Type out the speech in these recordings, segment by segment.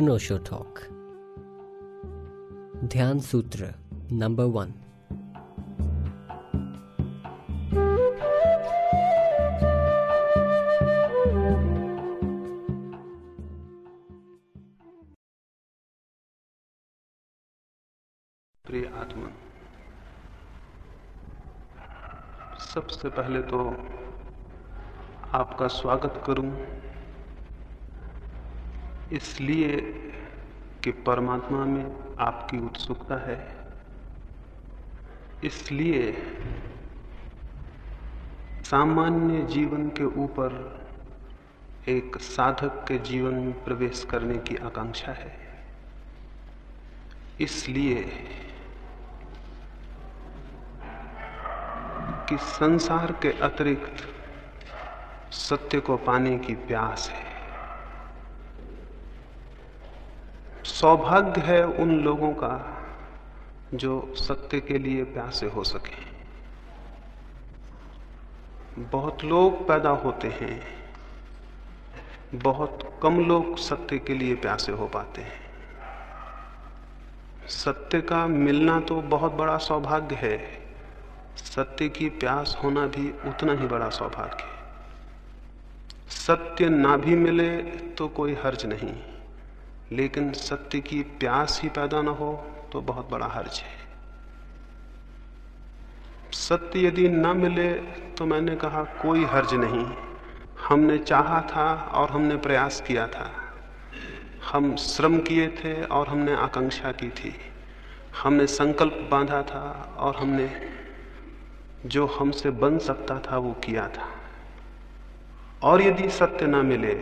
अनोशो talk. ध्यान सूत्र number one प्रिय आत्मा सबसे पहले तो आपका स्वागत करूँ। इसलिए कि परमात्मा में आपकी उत्सुकता है। इसलिए सामान्य जीवन के ऊपर एक साधक के जीवन में प्रवेश करने की आकांक्षा है। इसलिए कि संसार के अतिरिक्त सत्य को पाने की प्यास है। सौभाग्य है उन लोगों का जो सत्य के लिए प्यासे हो सके। बहुत लोग पैदा होते हैं, बहुत कम लोग सत्य के लिए प्यासे हो पाते हैं। सत्य का मिलना तो बहुत बड़ा सौभाग्य है, सत्य की प्यास होना भी उतना ही बड़ा सौभाग्य है। सत्य ना भी मिले तो कोई हर्ज नहीं। लेकिन सत्य की प्यास ही पैदा ना हो तो बहुत बड़ा हर्ज है। सत्य यदि न मिले तो मैंने कहा कोई हर्ज नहीं। हमने चाहा था और हमने प्रयास किया था। हम श्रम किए थे और हमने आकांक्षा की थी। हमने संकल्प बांधा था और हमने जो हमसे बन सकता था वो किया था। और यदि सत्य ना मिले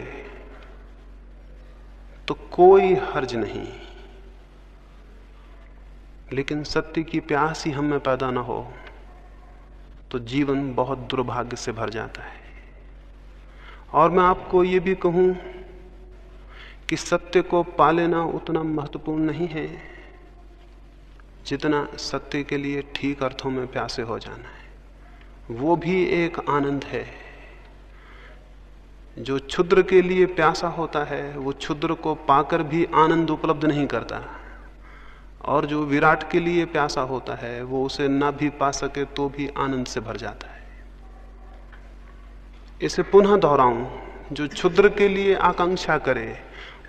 तो कोई हर्ज नहीं। लेकिन सत्य की प्यास ही हमें पैदा ना हो तो जीवन बहुत दुर्भाग्य से भर जाता है। और मैं आपको ये भी कहूँ कि सत्य को पा लेना उतना महत्वपूर्ण नहीं है, जितना सत्य के लिए ठीक अर्थों में प्यासे हो जाना है। वो भी एक आनंद है। जो क्षुद्र के लिए प्यासा होता है, वो क्षुद्र को पाकर भी आनंद उपलब्ध नहीं करता। और जो विराट के लिए प्यासा होता है, वो उसे न भी पा सके तो भी आनंद से भर जाता है। इसे पुनः दोहराऊं, जो क्षुद्र के लिए आकांक्षा करे,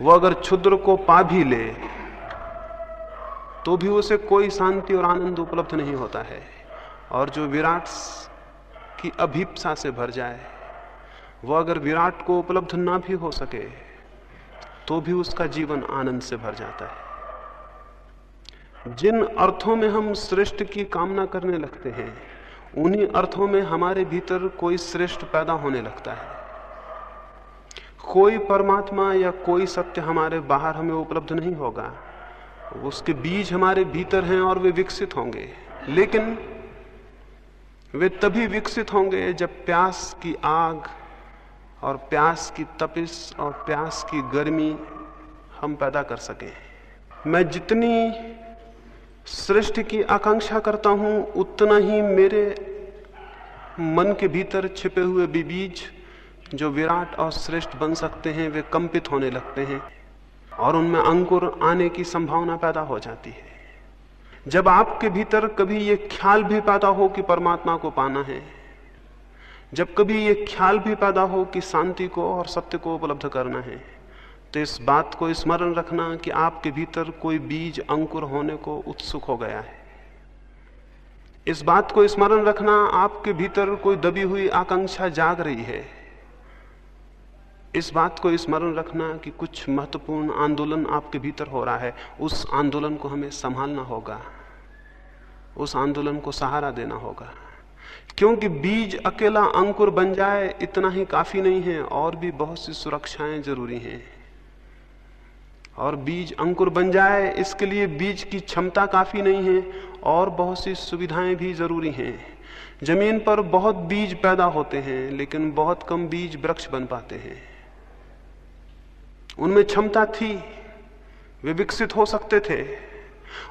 वो अगर क्षुद्र को पा भी ले तो भी उसे कोई शांति और आनंद उपलब्ध नहीं होता है। और जो विराट की अभीपसा से भर जाए वो अगर विराट को उपलब्ध ना भी हो सके तो भी उसका जीवन आनंद से भर जाता है। जिन अर्थों में हम श्रेष्ठ की कामना करने लगते हैं, उन्हीं अर्थों में हमारे भीतर कोई श्रेष्ठ पैदा होने लगता है। कोई परमात्मा या कोई सत्य हमारे बाहर हमें उपलब्ध नहीं होगा। उसके बीज हमारे भीतर हैं और वे विकसित होंगे। लेकिन वे तभी विकसित होंगे जब प्यास की आग और प्यास की तपिश और प्यास की गर्मी हम पैदा कर सकें। मैं जितनी सृष्टि की आकांक्षा करता हूँ, उतना ही मेरे मन के भीतर छिपे हुए बीज जो विराट और श्रेष्ठ बन सकते हैं, वे कंपित होने लगते हैं और उनमें अंकुर आने की संभावना पैदा हो जाती है। जब आपके भीतर कभी ये ख्याल भी पैदा हो कि परमात्मा को पाना है जब कभी ये ख्याल भी पैदा हो कि शांति को और सत्य को उपलब्ध करना है तो इस बात को स्मरण रखना कि आपके भीतर कोई बीज अंकुर होने को उत्सुक हो गया है। इस बात को स्मरण रखना आपके भीतर कोई दबी हुई आकांक्षा जाग रही है। इस बात को स्मरण रखना कि कुछ महत्वपूर्ण आंदोलन आपके भीतर हो रहा है, उस आंदोलन को हमें संभालना होगा, उस आंदोलन को सहारा देना होगा। क्योंकि बीज अकेला अंकुर बन जाए इतना ही काफ़ी नहीं है, और भी बहुत सी सुरक्षाएँ ज़रूरी हैं। और बीज अंकुर बन जाए, इसके लिए बीज की क्षमता काफ़ी नहीं है, और बहुत सी सुविधाएँ भी ज़रूरी हैं। ज़मीन पर बहुत बीज पैदा होते हैं, लेकिन बहुत कम बीज वृक्ष बन पाते हैं। उनमें क्षमता थी, वे विकसित हो सकते थे।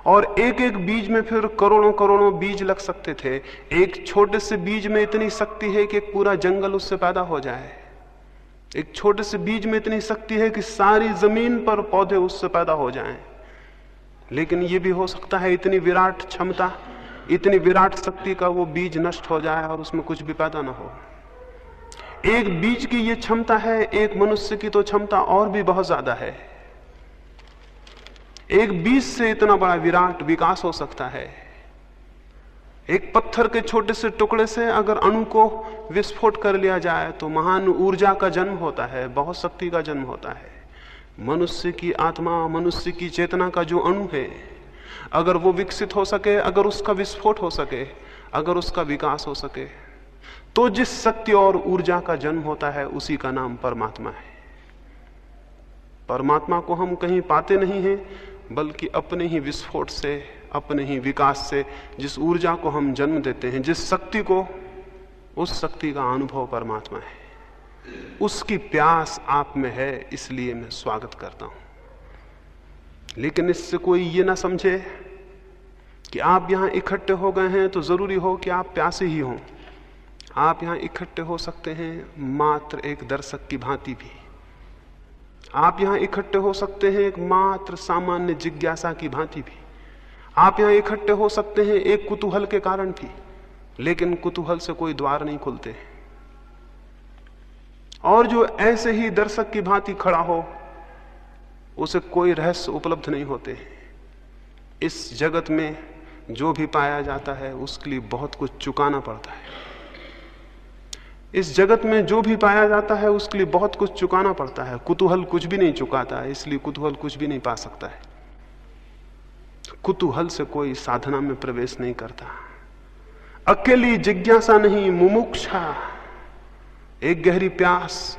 और एक एक बीज में फिर करोड़ों करोड़ों बीज लग सकते थे। एक छोटे से बीज में इतनी शक्ति है कि पूरा जंगल उससे पैदा हो जाए। एक छोटे से बीज में इतनी शक्ति है कि सारी ज़मीन पर पौधे उससे पैदा हो जाएँ। लेकिन यह भी हो सकता है इतनी विराट क्षमता, इतनी विराट शक्ति का वो बीज नष्ट हो जाए और उसमें कुछ भी पैदा ना हो। एक बीज की ये क्षमता है, एक मनुष्य की तो क्षमता और भी बहुत ज़्यादा है। एक बीज से इतना बड़ा विराट विकास हो सकता है। एक पत्थर के छोटे से टुकड़े से अगर अणु को विस्फोट कर लिया जाए तो महान ऊर्जा का जन्म होता है, बहुत शक्ति का जन्म होता है। मनुष्य की आत्मा, मनुष्य की चेतना का जो अणु है, अगर वो विकसित हो सके, अगर उसका विस्फोट हो सके, अगर उसका विकास हो सके तो जिस शक्ति और ऊर्जा का जन्म होता है, उसी का नाम परमात्मा है। परमात्मा को हम कहीं पाते नहीं हैं बल्कि अपने ही विस्फोट से, अपने ही विकास से, जिस ऊर्जा को हम जन्म देते हैं, जिस शक्ति को, उस शक्ति का अनुभव परमात्मा है। उसकी प्यास आप में है, इसलिए मैं स्वागत करता हूँ। लेकिन इससे कोई ये ना समझे कि आप यहाँ इकट्ठे हो गए हैं तो ज़रूरी हो कि आप प्यासे ही हों। आप यहाँ इकट्ठे हो सकते हैं, मात्र एक दर्शक की भांति भी। आप यहाँ इकट्ठे हो सकते हैं एक मात्र सामान्य जिज्ञासा की भांति भी। आप यहाँ इकट्ठे हो सकते हैं एक कुतूहल के कारण भी, लेकिन कुतूहल से कोई द्वार नहीं खुलते और जो ऐसे ही दर्शक की भांति खड़ा हो, उसे कोई रहस्य उपलब्ध नहीं होते इस जगत में जो भी पाया जाता है, उसके लिए बहुत कुछ चुकाना पड़ता है। इस जगत में जो भी पाया जाता है, उसके लिए बहुत कुछ चुकाना पड़ता है। कुतूहल कुछ भी नहीं चुकाता है इसलिए कुतूहल कुछ भी नहीं पा सकता है। कुतूहल से कोई साधना में प्रवेश नहीं करता। अकेली जिज्ञासा नहीं, मुमुक्षा, एक गहरी प्यास।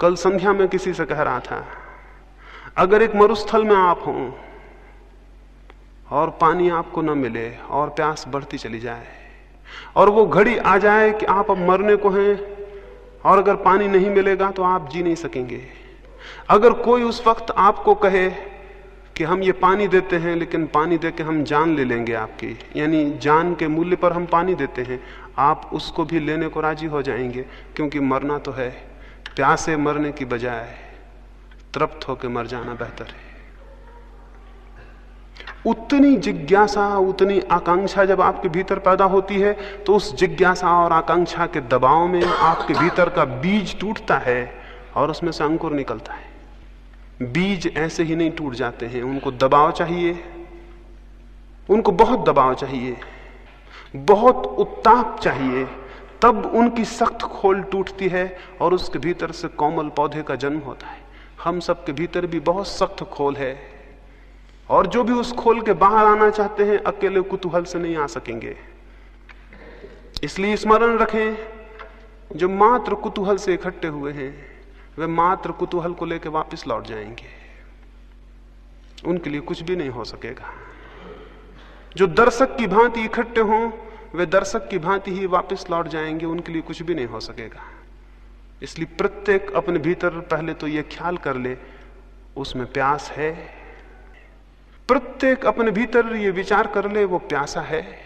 कल संध्या में किसी से कह रहा था, अगर एक मरुस्थल में आप हो, और पानी आपको न मिले, और प्यास बढ़ती चली जाए और वो घड़ी आ जाए कि आप अब मरने को हैं, और अगर पानी नहीं मिलेगा तो आप जी नहीं सकेंगे। अगर कोई उस वक्त आपको कहे कि हम ये पानी देते हैं, लेकिन पानी दे के हम जान ले लेंगे आपकी, यानी जान के मूल्य पर हम पानी देते हैं, आप उसको भी लेने को राज़ी हो जाएँगे, क्योंकि मरना तो है। प्यासे मरने की बजाय तृप्त होकर मर जाना बेहतर है। उतनी जिज्ञासा, उतनी आकांक्षा जब आपके भीतर पैदा होती है तो उस जिज्ञासा और आकांक्षा के दबाव में आपके भीतर का बीज टूटता है और उसमें से अंकुर निकलता है। बीज ऐसे ही नहीं टूट जाते हैं। उनको दबाव चाहिए। उनको बहुत दबाव चाहिए। बहुत उत्ताप चाहिए। तब उनकी सख्त खोल टूटती है और उसके भीतर से कोमल पौधे का जन्म होता है। हम सबके भीतर भी बहुत सख्त खोल है। और जो भी उस खोल के बाहर आना चाहते हैं, अकेले कुतूहल से नहीं आ सकेंगे। इसलिए स्मरण रखें, जो मात्र कुतूहल से इकट्ठे हुए हैं, वे मात्र कुतूहल को लेकर वापस लौट जाएँगे। उनके लिए कुछ भी नहीं हो सकेगा। जो दर्शक की भांति इकट्ठे हों, वे दर्शक की भांति ही वापस लौट जाएँगे, उनके लिए कुछ भी नहीं हो सकेगा। इसलिए प्रत्येक अपने भीतर पहले तो यह ख्याल कर ले, उसमें प्यास है प्रत्येक अपने भीतर ये विचार कर ले, वो प्यासा है।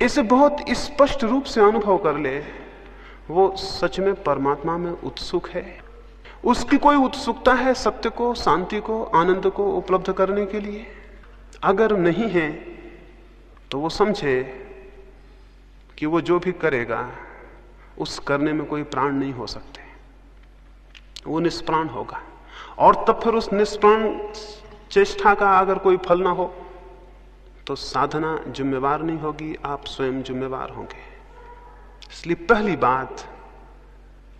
इसे बहुत स्पष्ट रूप से अनुभव कर ले। वो सच में परमात्मा में उत्सुक है। उसकी कोई उत्सुकता है सत्य को, शांति को, आनंद को उपलब्ध करने के लिए? अगर नहीं है तो वो समझे कि वो जो भी करेगा, उस करने में कोई प्राण नहीं हो सकते। वो निष्प्राण होगा। और तब फिर उस निष्प्राण चेष्टा का अगर कोई फल ना हो तो साधना जिम्मेवार नहीं होगी, आप स्वयं जिम्मेवार होंगे। इसलिए पहली बात,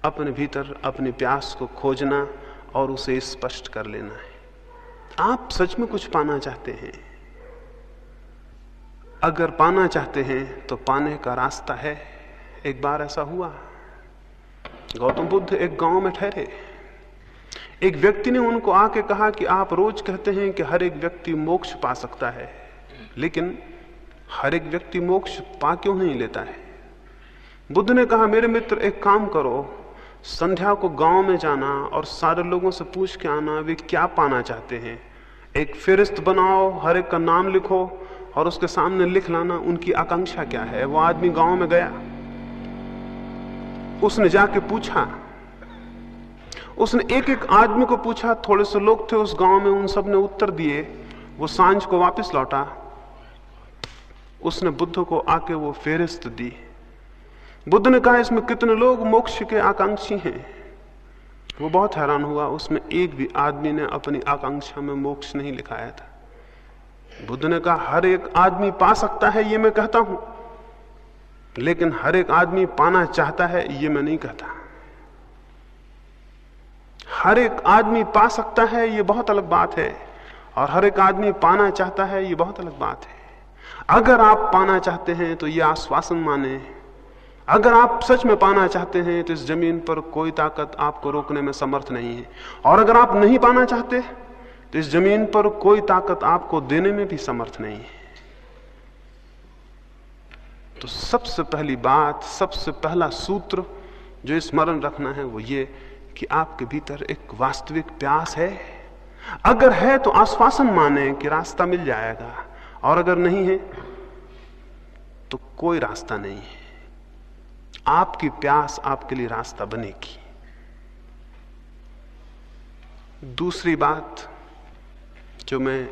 अपने भीतर अपने प्यास को खोजना और उसे स्पष्ट कर लेना है। आप सच में कुछ पाना चाहते हैं? अगर पाना चाहते हैं तो पाने का रास्ता है। एक बार ऐसा हुआ। गौतम बुद्ध एक गाँव में ठहरे। एक व्यक्ति ने उनको आके कहा कि आप रोज कहते हैं कि हर एक व्यक्ति मोक्ष पा सकता है, लेकिन हर एक व्यक्ति मोक्ष पा क्यों नहीं लेता है? बुद्ध ने कहा, मेरे मित्र, एक काम करो, संध्या को गाँव में जाना और सारे लोगों से पूछ के आना, वे क्या पाना चाहते हैं? एक फिरिस्त बनाओ, हर एक का नाम लिखो और उसके सामने लिख लाना, उनकी आकांक्षा क्या है? वो आदमी गाँव में गया। उसने जाके पूछा उसने एक एक आदमी को पूछा, थोड़े से लोग थे उस गाँव में, उन सबने उत्तर दिए। वो साँझ को वापस लौटा। उसने बुद्ध को आके वो फेरिस्त दी। बुद्ध ने कहा, इसमें कितने लोग मोक्ष के आकांक्षी हैं? वो बहुत हैरान हुआ। उसमें एक भी आदमी ने अपनी आकांक्षा में मोक्ष नहीं लिखाया था। बुद्ध ने कहा, हर एक आदमी पा सकता है, ये मैं कहता हूँ। लेकिन हर एक आदमी पाना चाहता है, ये मैं नहीं कहता। हर एक आदमी पा सकता है, ये बहुत अलग बात है। और हर एक आदमी पाना चाहता है, ये बहुत अलग बात है। अगर आप पाना चाहते हैं तो ये आश्वासन माने। अगर आप सच में पाना चाहते हैं तो इस ज़मीन पर कोई ताकत आपको रोकने में समर्थ नहीं है। और अगर आप नहीं पाना चाहते तो इस ज़मीन पर कोई ताकत आपको देने में भी समर्थ नहीं है। तो सबसे पहली बात, सबसे पहला सूत्र जो स्मरण रखना है, वो ये कि आपके भीतर एक वास्तविक प्यास है। अगर है तो आश्वासन माने कि रास्ता मिल जाएगा, और अगर नहीं है तो कोई रास्ता नहीं है। आपकी प्यास आपके लिए रास्ता बनेगी। दूसरी बात जो मैं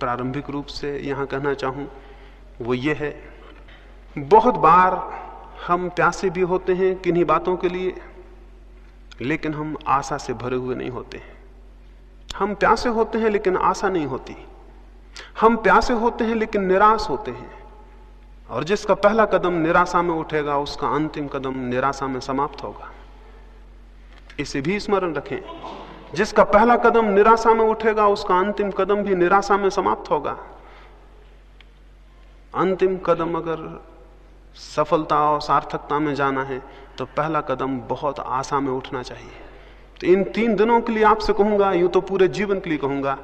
प्रारंभिक रूप से यहाँ कहना चाहूँ, वो ये है, बहुत बार हम प्यासे भी होते हैं किन्हीं बातों के लिए लेकिन हम आशा से भरे हुए नहीं होते हैं। हम प्यासे होते हैं, लेकिन आशा नहीं होती। हम प्यासे होते हैं, लेकिन निराश होते हैं। और जिसका पहला कदम निराशा में उठेगा, उसका अंतिम कदम निराशा में समाप्त होगा। इसे भी स्मरण रखें। जिसका पहला कदम निराशा में उठेगा, उसका अंतिम कदम भी निराशा में समाप्त होगा। अंतिम कदम अगर सफलता और सार्थकता में जाना है तो पहला कदम बहुत आशा में उठना चाहिए। तो इन तीन दिनों के लिए आपसे कहूँगा, यूँ तो पूरे जीवन के लिए कहूँगा,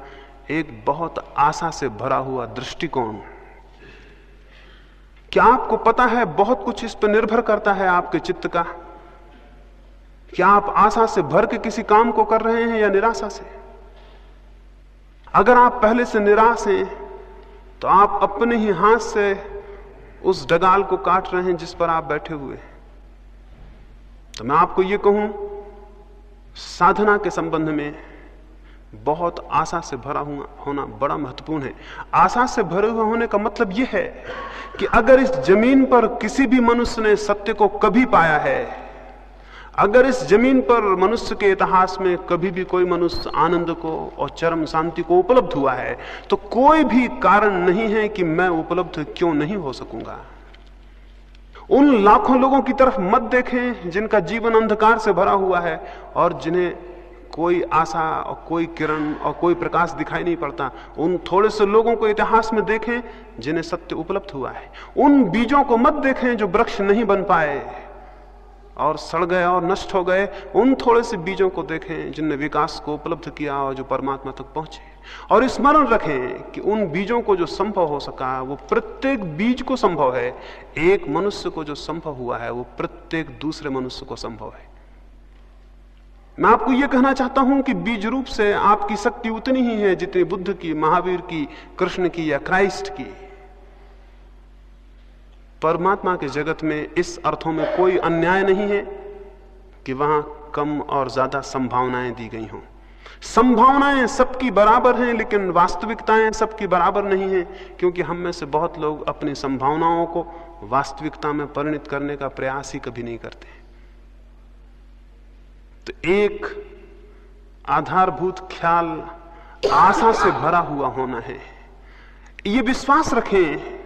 एक बहुत आशा से भरा हुआ दृष्टिकोण। क्या आपको पता है बहुत कुछ इस पर निर्भर करता है आपके चित्त का? क्या आप आशा से भर के किसी काम को कर रहे हैं या निराशा से? अगर आप पहले से निराश हैं तो आप अपने ही हाथ से उस डगाल को काट रहे हैं जिस पर आप बैठे हुए हैं। तो मैं आपको यह कहूँ, साधना के संबंध में बहुत आशा से भरा हुआ होना बड़ा महत्वपूर्ण है। आशा से भरे हुए होने का मतलब यह है कि अगर इस ज़मीन पर किसी भी मनुष्य ने सत्य को कभी पाया है, अगर इस ज़मीन पर मनुष्य के इतिहास में कभी भी कोई मनुष्य आनंद को और चरम शांति को उपलब्ध हुआ है तो कोई भी कारण नहीं है कि मैं उपलब्ध क्यों नहीं हो सकूँगा। उन लाखों लोगों की तरफ़ मत देखें जिनका जीवन अंधकार से भरा हुआ है और जिन्हें कोई आशा और कोई किरण और कोई प्रकाश दिखाई नहीं पड़ता। उन थोड़े से लोगों को इतिहास में देखें जिन्हें सत्य उपलब्ध हुआ है। उन बीजों को मत देखें जो वृक्ष नहीं बन पाए और सड़ गए और नष्ट हो गए। उन थोड़े से बीजों को देखें जिनने विकास को उपलब्ध किया और जो परमात्मा तक पहुँचे। और स्मरण रखें कि उन बीजों को जो संभव हो सका, वो प्रत्येक बीज को संभव है। एक मनुष्य को जो संभव हुआ है, वो प्रत्येक दूसरे मनुष्य को संभव है। मैं आपको यह कहना चाहता हूँ कि बीज रूप से आपकी शक्ति उतनी ही है जितनी बुद्ध की, महावीर की, कृष्ण की या क्राइस्ट की। परमात्मा के जगत में इस अर्थों में कोई अन्याय नहीं है कि वहाँ कम और ज़्यादा संभावनाएँ दी गई हों। संभावनाएँ सबकी बराबर हैं, लेकिन वास्तविकताएँ सबकी बराबर नहीं है, क्योंकि हम में से बहुत लोग अपनी संभावनाओं को वास्तविकता में परिणित करने का प्रयास ही कभी नहीं करते। तो एक आधारभूत ख्याल आशा से भरा हुआ होना है। ये विश्वास रखें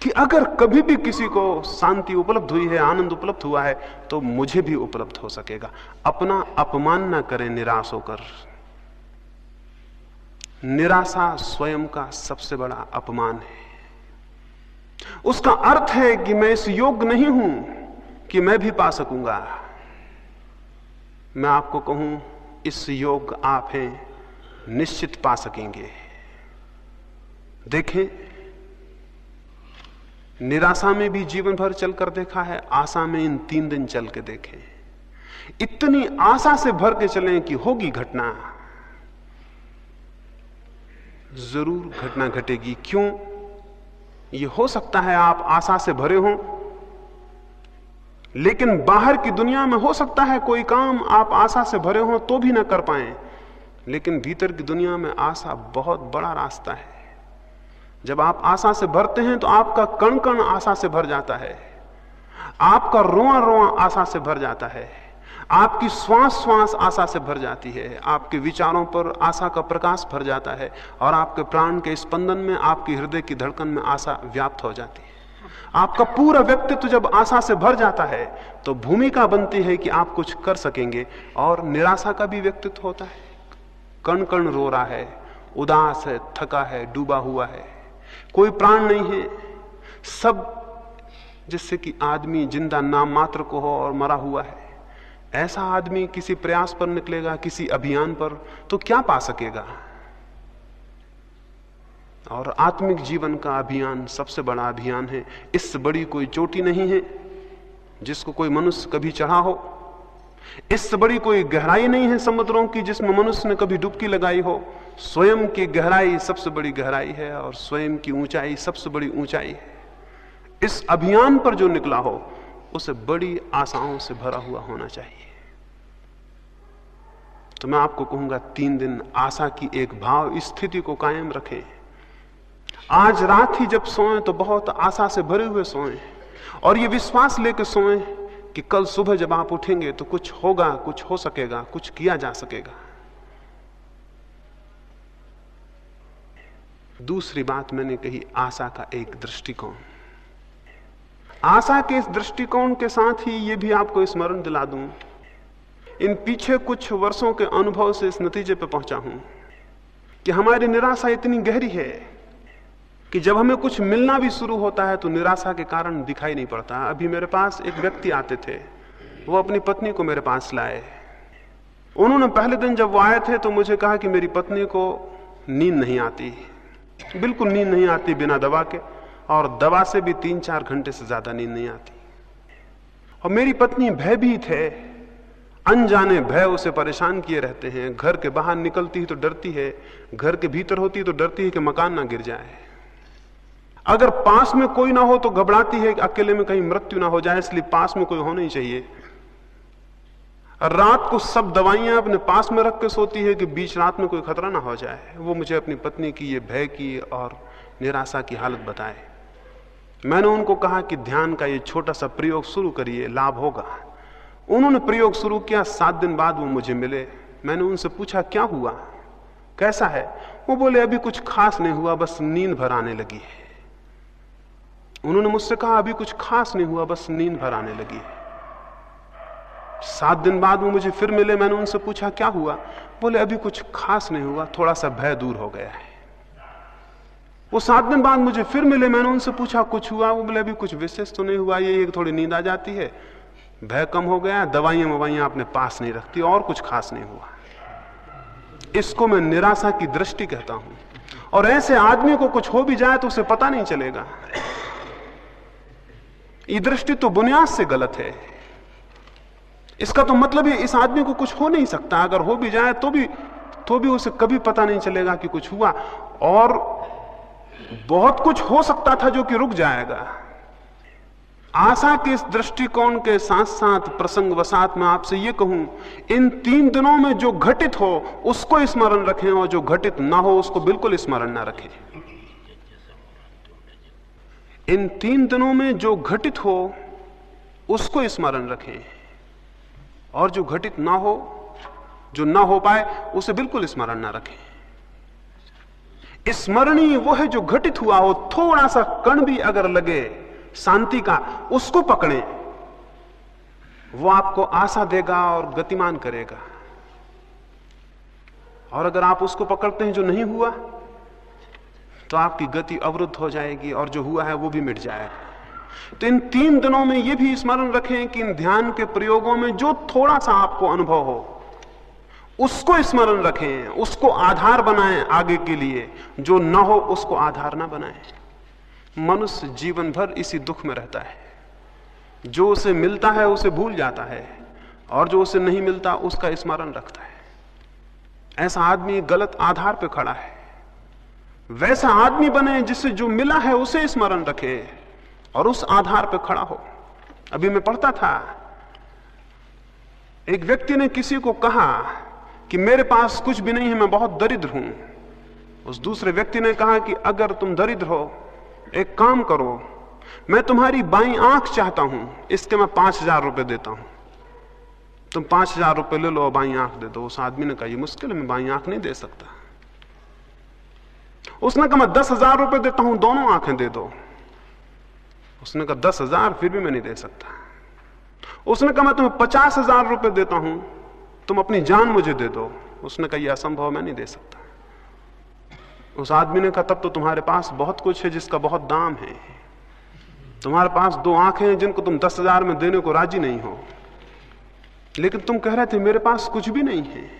कि अगर कभी भी किसी को शांति उपलब्ध हुई है, आनंद उपलब्ध हुआ है तो मुझे भी उपलब्ध हो सकेगा। अपना अपमान ना करें निराश होकर। निराशा स्वयं का सबसे बड़ा अपमान है। उसका अर्थ है कि मैं इस योग्य नहीं हूँ कि मैं भी पा सकूँगा। मैं आपको कहूँ, इस योग आप हैं, निश्चित पा सकेंगे। देखें निराशा में भी जीवन भर चलकर देखा है, आशा में इन तीन दिन चल के देखें इतनी आशा से भर के चले कि होगी घटना। ज़रूर घटना घटेगी। क्यों? ये हो सकता है आप आशा से भरे हों, लेकिन बाहर की दुनिया में हो सकता है कोई काम आप आशा से भरे हो तो भी ना कर पाए, लेकिन भीतर की दुनिया में आशा बहुत बड़ा रास्ता है। जब आप आशा से भरते हैं तो आपका कण कण आशा से भर जाता है। आपका रोआ रोआ आशा से भर जाता है। आपकी श्वास श्वास आशा से भर जाती है। आपके विचारों पर आशा का प्रकाश भर जाता है और आपके प्राण के स्पंदन में, आपकी हृदय की धड़कन में आशा व्याप्त हो जाती है। आपका पूरा व्यक्तित्व जब आशा से भर जाता है तो भूमिका बनती है कि आप कुछ कर सकेंगे और निराशा का भी व्यक्तित्व होता है। कण कण रो रहा है, उदास है, थका है, डूबा हुआ है। कोई प्राण नहीं है। सब जिससे कि आदमी ज़िंदा नाम मात्र को हो और मरा हुआ है। ऐसा आदमी किसी प्रयास पर निकलेगा, किसी अभियान पर तो क्या पा सकेगा? और आत्मिक जीवन का अभियान सबसे बड़ा अभियान है। इससे बड़ी कोई चोटी नहीं है, जिसको कोई मनुष्य कभी चढ़ा हो। इससे बड़ी कोई गहराई नहीं है समुद्रों की, जिसमें मनुष्य ने कभी डुबकी लगाई हो। स्वयं की गहराई सबसे बड़ी गहराई है और स्वयं की ऊंचाई सबसे बड़ी ऊंचाई है। इस अभियान पर जो निकला हो, उसे बड़ी आशाओं से भरा हुआ होना चाहिए। तो मैं आपको कहूँगा, तीन दिन आशा की एक भाव स्थिति को कायम रखें। आज रात ही जब सोए तो बहुत आशा से भरे हुए सोए। और ये विश्वास लेकर सोए कि कल सुबह जब आप उठेंगे तो कुछ होगा, कुछ हो सकेगा, कुछ किया जा सकेगा। दूसरी बात मैंने कही, आशा का एक दृष्टिकोण। आशा के इस दृष्टिकोण के साथ ही यह भी आपको स्मरण दिला दूँ, इन पीछे कुछ वर्षों के अनुभव से इस नतीजे पर पहुँचा हूँ कि हमारी निराशा इतनी गहरी है कि जब हमें कुछ मिलना भी शुरू होता है तो निराशा के कारण दिखाई नहीं पड़ता। अभी मेरे पास एक व्यक्ति आते थे, वो अपनी पत्नी को मेरे पास लाए। उन्होंने पहले दिन जब वो आए थे तो मुझे कहा कि मेरी पत्नी को नींद नहीं आती। बिल्कुल नींद नहीं आती बिना दवा के, और दवा से भी तीन चार घंटे से ज़्यादा नींद नहीं आती। और मेरी पत्नी भयभीत है। अनजाने भय उसे परेशान किए रहते हैं। घर के बाहर निकलती ही तो डरती है। घर के भीतर होती है तो डरती है कि मकान ना गिर जाए। अगर पास में कोई ना हो तो घबराती है कि अकेले में कहीं मृत्यु ना हो जाए, इसलिए पास में कोई होना ही चाहिए। रात को सब दवाइयाँ अपने पास में रख के सोती है कि बीच रात में कोई खतरा ना हो जाए। वो मुझे अपनी पत्नी की ये भय की और निराशा की हालत बताए। मैंने उनको कहा कि ध्यान का ये छोटा सा प्रयोग शुरू करिए, लाभ होगा। उन्होंने प्रयोग शुरू किया, सात दिन बाद वो मुझे मिले। मैंने उनसे पूछा, क्या हुआ? कैसा है? वो बोले, अभी कुछ खास नहीं हुआ, बस नींद भर आने लगी है। उन्होंने मुझसे कहा, अभी कुछ खास नहीं हुआ, बस नींद भर आने लगी सात दिन बाद वो मुझे फिर मिले, मैंने उनसे पूछा, क्या हुआ? बोले, अभी कुछ खास नहीं हुआ थोड़ा सा भय दूर हो गया है। वो सात दिन बाद मुझे फिर मिले, मैंने उनसे पूछा, कुछ हुआ? वो बोले, अभी कुछ विशेष तो नहीं हुआ, ये एक थोड़ी नींद आ जाती है, भय कम हो गया दवाइयाँ ववाइयाँ अपने पास नहीं रखती, और कुछ खास नहीं हुआ। इसको मैं निराशा की दृष्टि कहता हूँ, और ऐसे आदमी को कुछ हो भी जाए तो उसे पता नहीं चलेगा। ये दृष्टि तो बुनियाद से गलत है। इसका तो मतलब है, इस आदमी को कुछ हो नहीं सकता। अगर हो भी जाए तो भी तो भी उसे कभी पता नहीं चलेगा कि कुछ हुआ। और बहुत कुछ हो सकता था जो कि रुक जाएगा। आशा के इस दृष्टिकोण के साथ साथ प्रसंग वसात में आपसे यह कहूँ, इन तीन दिनों में जो घटित हो, उसको स्मरण रखें और जो घटित ना हो, उसको बिल्कुल स्मरण ना रखें। इन तीन दिनों में जो घटित हो, उसको स्मरण रखें। और जो घटित ना हो, जो ना हो पाए, उसे बिल्कुल स्मरण ना रखें। स्मरणीय वो है जो घटित हुआ हो थोड़ा सा कण भी अगर लगे, शांति का, उसको पकड़े। वो आपको आशा देगा और गतिमान करेगा। और अगर आप उसको पकड़ते हैं जो नहीं हुआ तो आपकी गति अवरुद्ध हो जाएगी और जो हुआ है वो भी मिट जाएगा। तो इन तीन दिनों में यह भी स्मरण रखें कि इन ध्यान के प्रयोगों में जो थोड़ा सा आपको अनुभव हो, उसको स्मरण रखें, उसको आधार बनाएँ आगे के लिए। जो न हो, उसको आधार ना बनाएँ। मनुष्य जीवन भर इसी दुख में रहता है। जो उसे मिलता है, उसे भूल जाता है। और जो उसे नहीं मिलता, उसका स्मरण रखता है। ऐसा आदमी गलत आधार पर खड़ा है। वैसा आदमी बने जिससे जो मिला है, उसे स्मरण रखे। और उस आधार पर खड़ा हो। अभी मैं पढ़ता था। एक व्यक्ति ने किसी को कहा कि मेरे पास कुछ भी नहीं है, मैं बहुत दरिद्र हूँ। उस दूसरे व्यक्ति ने कहा कि अगर तुम दरिद्र हो, एक काम करो, मैं तुम्हारी बाई आँख चाहता हूँ, इसके मैं पाँच हज़ार रुपए देता हूँ। तुम पाँच हज़ार रुपए ले लो बाई आँख दे दो। उस आदमी ने कहा, ये मुश्किल है, मैं बाई आँख नहीं दे सकता। उसने कहा, मैं दस हज़ार रुपए देता हूँ, दोनों आँखें दे दो। उसने कहा, दस हज़ार फिर भी मैं नहीं दे सकता। उसने कहा, मैं तुम्हें पचास हज़ार रुपए देता हूँ। तुम अपनी जान मुझे दे दो। उसने कहा, यह असंभव मैं नहीं दे सकता। उस आदमी ने कहा, तब तो तुम्हारे पास बहुत कुछ है जिसका बहुत दाम है। तुम्हारे पास दो आँखें हैं जिनको तुम दस हज़ार में देने को राज़ी नहीं हो। लेकिन तुम कह रहे थे, मेरे पास कुछ भी नहीं है।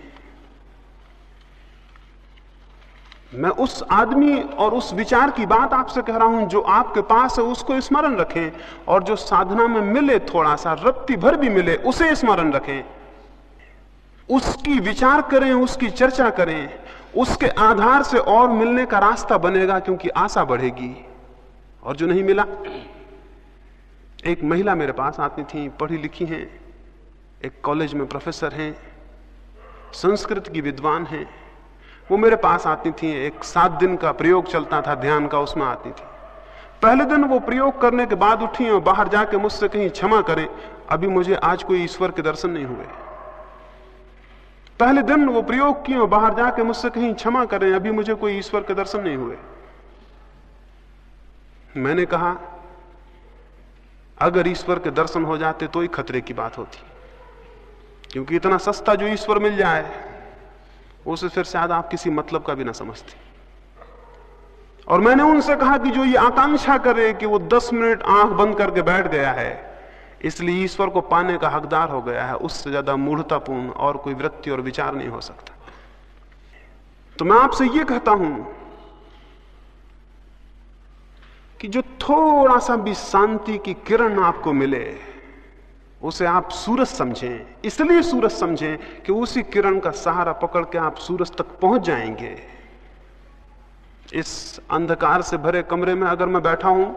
मैं उस आदमी और उस विचार की बात आपसे कह रहा हूँ, जो आपके पास है, उसको स्मरण रखें और जो साधना में मिले थोड़ा सा रत्ती भर भी मिले, उसे स्मरण रखें। उसकी विचार करें, उसकी चर्चा करें, उसके आधार से और मिलने का रास्ता बनेगा, क्योंकि आशा बढ़ेगी। और जो नहीं मिला, एक महिला मेरे पास आती थी, पढ़ी लिखी हैं, एक कॉलेज में प्रोफेसर हैं, संस्कृत की विद्वान हैं। वो मेरे पास आती थी, एक सात दिन का प्रयोग चलता था, ध्यान का उसमें आती थी। पहले दिन वो प्रयोग करने के बाद उठी और बाहर जाके मुझसे कहीं क्षमा करें, अभी मुझे आज कोई ईश्वर के दर्शन नहीं हुए। पहले दिन वो प्रयोग किए बाहर जाके मुझसे कहीं क्षमा करें, अभी मुझे कोई ईश्वर के दर्शन नहीं हुए। मैंने कहा, अगर ईश्वर के दर्शन हो जाते तो ही खतरे की बात होती, क्योंकि इतना सस्ता जो ईश्वर मिल जाए उसे फिर शायद आप किसी मतलब का भी ना समझते। और मैंने उनसे कहा कि जो ये आकांक्षा करे कि वो दस मिनट आँख बंद करके बैठ गया है, इसलिए ईश्वर को पाने का हकदार हो गया है, उससे ज़्यादा मूढ़तापूर्ण और कोई वृत्ति और विचार नहीं हो सकता। तो मैं आपसे ये कहता हूँ कि जो थोड़ा सा भी शांति की किरण आपको मिले उसे आप सूरज समझें। इसलिए सूरज समझें कि उसी किरण का सहारा पकड़ के आप सूरज तक पहुँच जाएँगे। इस अंधकार से भरे कमरे में अगर मैं बैठा हूँ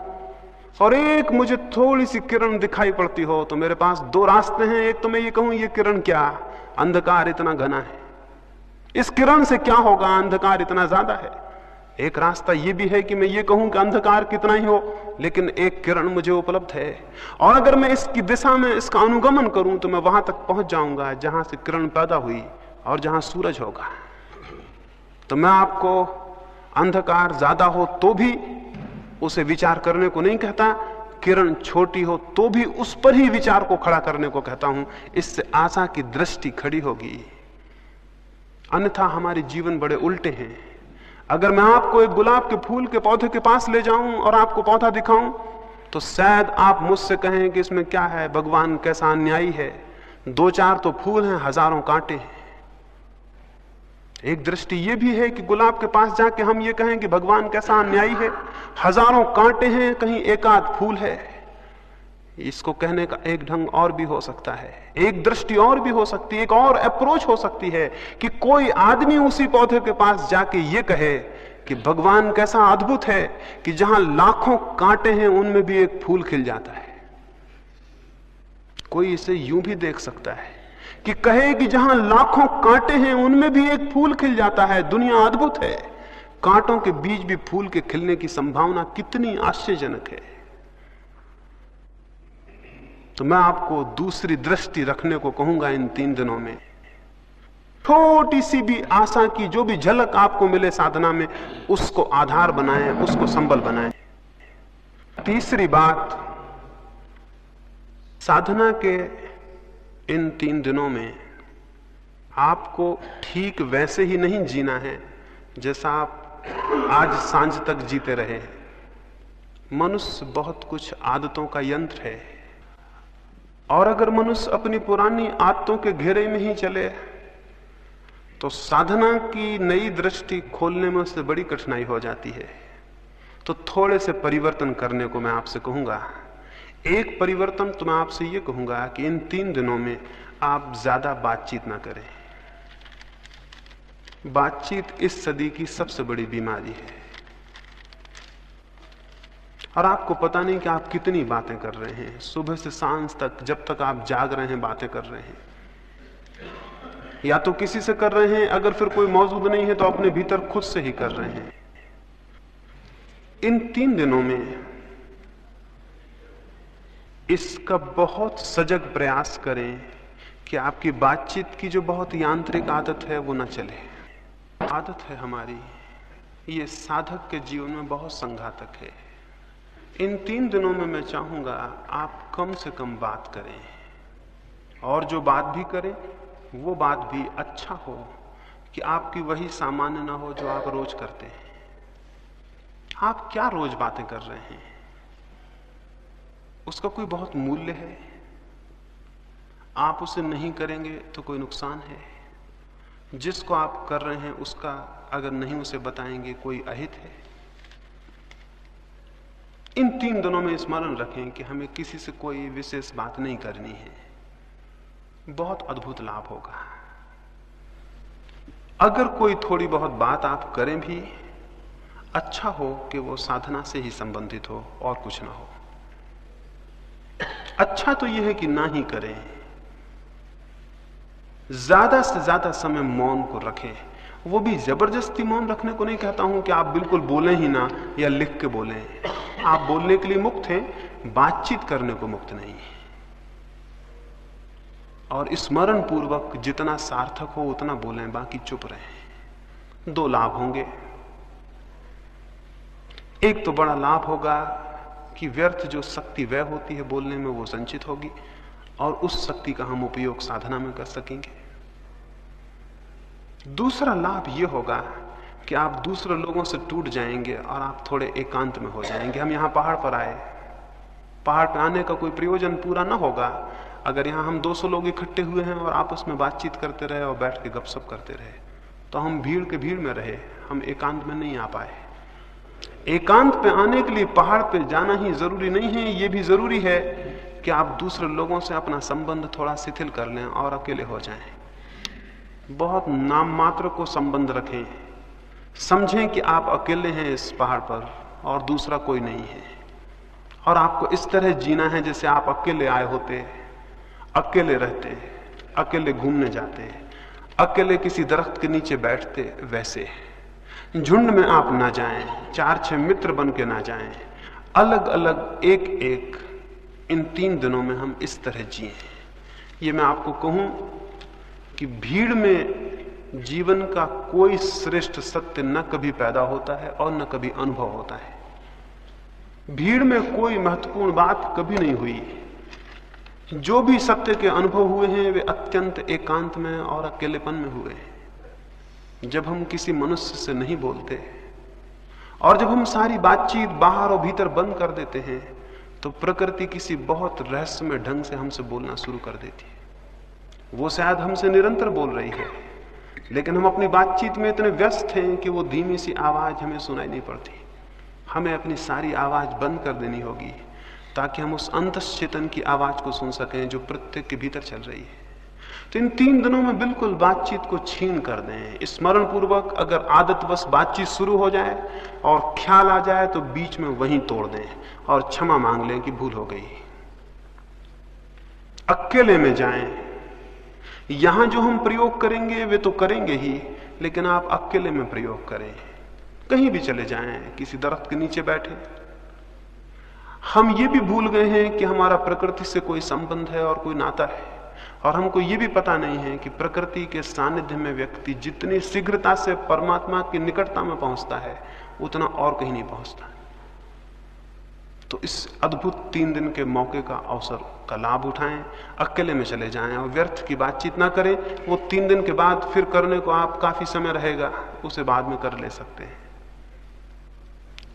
और एक मुझे थोड़ी सी किरण दिखाई पड़ती हो तो मेरे पास दो रास्ते हैं। एक तो मैं ये कहूँ, ये किरण क्या? अंधकार इतना घना है। इस किरण से क्या होगा? अंधकार इतना ज़्यादा है। एक रास्ता यह भी है कि मैं ये कहूँ कि अंधकार कितना ही हो, लेकिन एक किरण मुझे उपलब्ध है। और अगर मैं इसकी दिशा में इसका अनुगमन करूँ तो मैं वहाँ तक पहुँच जाऊँगा, जहाँ से किरण पैदा हुई और जहाँ सूरज होगा। तो मैं आपको अंधकार ज़्यादा हो तो भी उसे विचार करने को नहीं कहता, किरण छोटी हो तो भी उस पर ही विचार को खड़ा करने को कहता हूँ। इससे आशा की दृष्टि खड़ी होगी। अन्यथा हमारे जीवन बड़े उल्टे हैं। अगर मैं आपको एक गुलाब के फूल के पौधे के पास ले जाऊँ और आपको पौधा दिखाऊँ तो शायद आप मुझसे कहें कि इसमें क्या है? भगवान कैसा अन्यायी है? दो चार तो फूल हैं, हज़ारों कांटे हैं। एक दृष्टि यह भी है कि गुलाब के पास जाके हम ये कहें कि भगवान कैसा अन्यायी है? हज़ारों कांटे हैं, कहीं एकाध फूल है। इसको कहने का एक ढंग और भी हो सकता है। एक दृष्टि और भी हो सकती है, एक और अप्रोच हो सकती है कि कोई आदमी उसी पौधे के पास जाके ये कहे कि भगवान कैसा अद्भुत है कि जहाँ लाखों कांटे हैं, उनमें भी एक फूल खिल जाता है। कोई इसे यूँ भी देख सकता है कि कहे कि जहाँ लाखों कांटे हैं, उनमें भी एक फूल खिल जाता है। दुनिया अद्भुत है। कांटों के बीच भी फूल के खिलने की संभावना कितनी आश्चर्यजनक है। तो मैं आपको दूसरी दृष्टि रखने को कहूँगा इन तीन दिनों में। छोटी सी भी आशा की जो भी झलक आपको मिले साधना में, उसको आधार बनाएँ, उसको संबल बनाएँ। तीसरी बात, साधना के इन तीन दिनों में आपको ठीक वैसे ही नहीं जीना है, जैसा आप आज साँझ तक जीते रहे हैं। मनुष्य बहुत कुछ आदतों का यंत्र है। और अगर मनुष्य अपनी पुरानी आदतों के घेरे में ही चले तो साधना की नई दृष्टि खोलने में उससे बड़ी कठिनाई हो जाती है। तो थोड़े से परिवर्तन करने को मैं आपसे कहूँगा। एक परिवर्तन तो मैं आपसे यह कहूँगा कि इन तीन दिनों में आप ज़्यादा बातचीत ना करें। बातचीत इस सदी की सबसे बड़ी बीमारी है। और आपको पता नहीं कि आप कितनी बातें कर रहे हैं। सुबह से साँझ तक जब तक आप जाग रहे हैं, बातें कर रहे हैं। या तो किसी से कर रहे हैं, अगर फिर कोई मौजूद नहीं है तो अपने भीतर खुद से ही कर रहे हैं। इन तीन दिनों में इसका बहुत सजग प्रयास करें कि आपकी बातचीत की जो बहुत यांत्रिक आदत है, वो ना चले। आदत है हमारी। ये साधक के जीवन में बहुत संघातक है। इन तीन दिनों में मैं चाहूँगा आप कम से कम बात करें। और जो बात भी करें, वो बात भी अच्छा हो, कि आपकी वही सामान्य ना हो जो आप रोज करते हैं। आप क्या रोज बातें कर रहे हैं? उसका कोई बहुत मूल्य है। आप उसे नहीं करेंगे तो कोई नुकसान है। जिसको आप कर रहे हैं, उसका अगर नहीं उसे बताएँगे, कोई अहित है। इन तीन दिनों में स्मरण रखें कि हमें किसी से कोई विशेष बात नहीं करनी है। बहुत अद्भुत लाभ होगा। अगर कोई थोड़ी बहुत बात आप करें भी अच्छा हो कि वो साधना से ही संबंधित हो और कुछ ना हो। अच्छा तो यह है कि ना ही करें। ज़्यादा से ज़्यादा समय मौन को रखें। वो भी ज़बरदस्ती मौन रखने को नहीं कहता हूँ कि आप बिल्कुल बोले ही ना या लिख के बोले। आप बोलने के लिए मुक्त हैं, बातचीत करने को मुक्त नहीं है। और स्मरण पूर्वक जितना सार्थक हो, उतना बोलें, बाकी चुप रहे। दो लाभ होंगे। एक तो बड़ा लाभ होगा कि व्यर्थ जो शक्ति वह होती है बोलने में, वो संचित होगी, और उस शक्ति का हम उपयोग साधना में कर सकेंगे। दूसरा लाभ यह होगा कि आप दूसरे लोगों से टूट जाएँगे और आप थोड़े एकांत में हो जाएँगे। हम यहाँ पहाड़ पर आए। पहाड़ पर आने का कोई प्रयोजन पूरा ना होगा। अगर यहाँ हम 200 लोग इकट्ठे हुए हैं और आपस में बातचीत करते रहे और बैठ के गपशप करते रहे तो हम भीड़ के भीड़ में रहे। हम एकांत में नहीं आ पाए। एकांत पे आने के लिए पहाड़ पे जाना ही ज़रूरी नहीं है। ये भी ज़रूरी है कि आप दूसरे लोगों से अपना संबंध थोड़ा शिथिल कर लें और अकेले हो जाएँ। बहुत नाम मात्र को संबंध रखें। समझें कि आप अकेले हैं इस पहाड़ पर और दूसरा कोई नहीं है। और आपको इस तरह जीना है जैसे आप अकेले आए होते, अकेले रहते, अकेले घूमने जाते, अकेले किसी दरख्त के नीचे बैठते, वैसे। झुंड में आप ना जाएँ चार छह मित्र बन के ना जाएँ। अलग अलग एक एक इन तीन दिनों में हम इस तरह जिए ये मैं आपको कहूँ कि भीड़ में जीवन का कोई श्रेष्ठ सत्य न कभी पैदा होता है और न कभी अनुभव होता है। भीड़ में कोई महत्वपूर्ण बात कभी नहीं हुई। जो भी सत्य के अनुभव हुए हैं, वे अत्यंत एकांत में और अकेलेपन में हुए हैं। जब हम किसी मनुष्य से नहीं बोलते और जब हम सारी बातचीत बाहर और भीतर बंद कर देते हैं तो प्रकृति किसी बहुत रहस्यमय ढंग से हमसे बोलना शुरू कर देती है। वो शायद हमसे निरंतर बोल रही है। लेकिन हम अपनी बातचीत में इतने व्यस्त हैं कि वो धीमी सी आवाज़ हमें सुनाई नहीं पड़ती। हमें अपनी सारी आवाज़ बंद कर देनी होगी, ताकि हम उस अंत चेतन की आवाज़ को सुन सकें जो प्रत्येक के भीतर चल रही है। तो इन तीन दिनों में बिल्कुल बातचीत को छीन कर दें। स्मरण पूर्वक अगर आदत बस बातचीत शुरू हो जाए और ख्याल आ जाए तो बीच में वहीं तोड़ दें और क्षमा मांग लें कि भूल हो गई। अकेले में जाएँ। यहाँ जो हम प्रयोग करेंगे, वे तो करेंगे ही, लेकिन आप अकेले में प्रयोग करें। कहीं भी चले जाएँ, किसी दरख्त के नीचे बैठे। हम ये भी भूल गए हैं कि हमारा प्रकृति से कोई संबंध है और कोई नाता है। और हमको ये भी पता नहीं है कि प्रकृति के सानिध्य में व्यक्ति जितनी शीघ्रता से परमात्मा की निकटता में पहुँचता है, उतना और कहीं नहीं पहुँचता। तो इस अद्भुत तीन दिन के मौके का अवसर का लाभ उठाएँ, अकेले में चले जाएँ और व्यर्थ की बातचीत ना करें, वो तीन दिन के बाद फिर करने को आप काफ़ी समय रहेगा, उसे बाद में कर ले सकते हैं।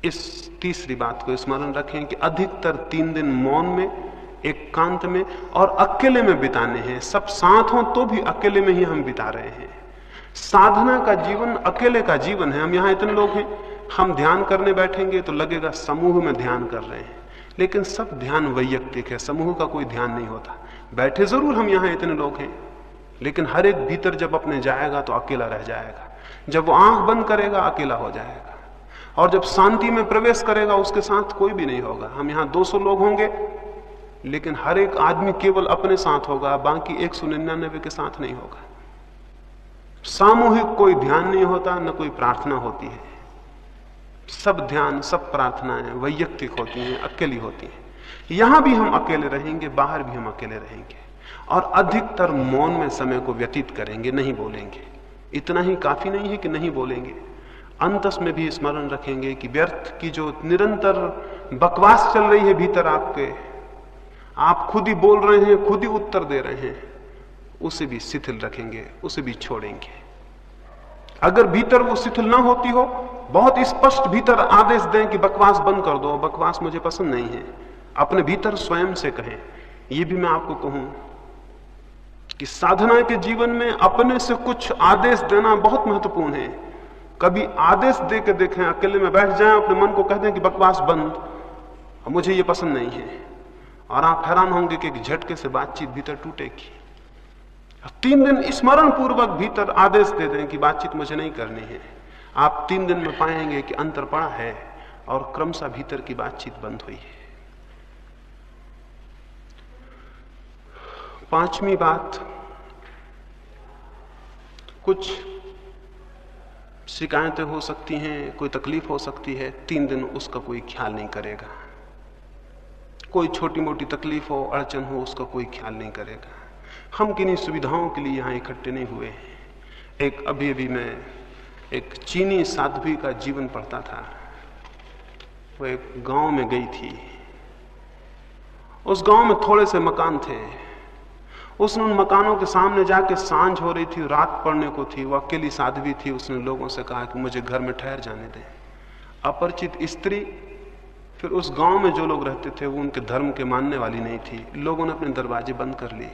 इस तीसरी बात को स्मरण रखें कि अधिकतर तीन दिन मौन में, एकांत एक में और अकेले में बिताने हैं। सब साथ हों तो भी अकेले में ही हम बिता रहे हैं। साधना का जीवन अकेले का जीवन है। हम यहाँ इतने लोग हैं हम ध्यान करने बैठेंगे तो लगेगा समूह में ध्यान कर रहे हैं। लेकिन सब ध्यान वैयक्तिक है, समूह का कोई ध्यान नहीं होता। बैठे ज़रूर हम यहाँ इतने लोग हैं, लेकिन हर एक भीतर जब अपने जाएगा तो अकेला रह जाएगा। जब वो आँख बंद करेगा, अकेला हो जाएगा। और जब शांति में प्रवेश करेगा, उसके साथ कोई भी नहीं होगा। हम यहाँ 200 लोग होंगे, लेकिन हर एक आदमी केवल अपने साथ होगा, बाकी एक सौ निन्यानबे के साथ नहीं होगा। सामूहिक कोई ध्यान नहीं होता, न कोई प्रार्थना होती है। सब ध्यान, सब प्रार्थनाएँ वैयक्तिक होती हैं, अकेली होती हैं। यहाँ भी हम अकेले रहेंगे, बाहर भी हम अकेले रहेंगे। और अधिकतर मौन में समय को व्यतीत करेंगे, नहीं बोलेंगे। इतना ही काफ़ी नहीं है कि नहीं बोलेंगे। अंतस में भी स्मरण रखेंगे कि व्यर्थ की जो निरंतर बकवास चल रही है भीतर आपके, आप खुद ही बोल रहे हैं, खुद ही उत्तर दे रहे हैं, उसे भी शिथिल रखेंगे, उसे भी छोड़ेंगे। अगर भीतर वो शिथिल ना होती हो बहुत स्पष्ट भीतर आदेश दें कि बकवास बंद कर दो, बकवास मुझे पसंद नहीं है। अपने भीतर स्वयं से कहें यह भी मैं आपको कहूँ कि साधना के जीवन में अपने से कुछ आदेश देना बहुत महत्वपूर्ण है। कभी आदेश दे के देखें, अकेले में बैठ जाएँ, अपने मन को कह दें कि बकवास बंद मुझे ये पसंद नहीं है। और आप हैरान होंगे कि झटके से बातचीत भीतर टूटेगी। तीन दिन स्मरण पूर्वक भीतर आदेश दे दें कि बातचीत मुझे नहीं करनी है। आप तीन दिन में पाएँगे कि अंतर पड़ा है और क्रमशः भीतर की बातचीत बंद हुई है। पांचवी बात, कुछ शिकायतें हो सकती हैं, कोई तकलीफ़ हो सकती है, तीन दिन उसका कोई ख्याल नहीं करेगा। कोई छोटी मोटी तकलीफ़ हो, अड़चन हो, उसका कोई ख्याल नहीं करेगा। हम किन्हीं सुविधाओं के लिए यहाँ इकट्ठे नहीं हुए हैं। एक अभी अभी मैं एक चीनी साध्वी का जीवन पढ़ता था। वो एक गाँव में गई थी। उस गाँव में थोड़े से मकान थे। उसने उन मकानों के सामने जाके साँझ हो रही थी, रात पड़ने को थी। वो अकेली साध्वी थी। उसने लोगों से कहा कि मुझे घर में ठहर जाने दें। अपरिचित स्त्री, फिर उस गाँव में जो लोग रहते थे, वो उनके धर्म के मानने वाली नहीं थी। लोगों ने अपने दरवाजे बंद कर लिए।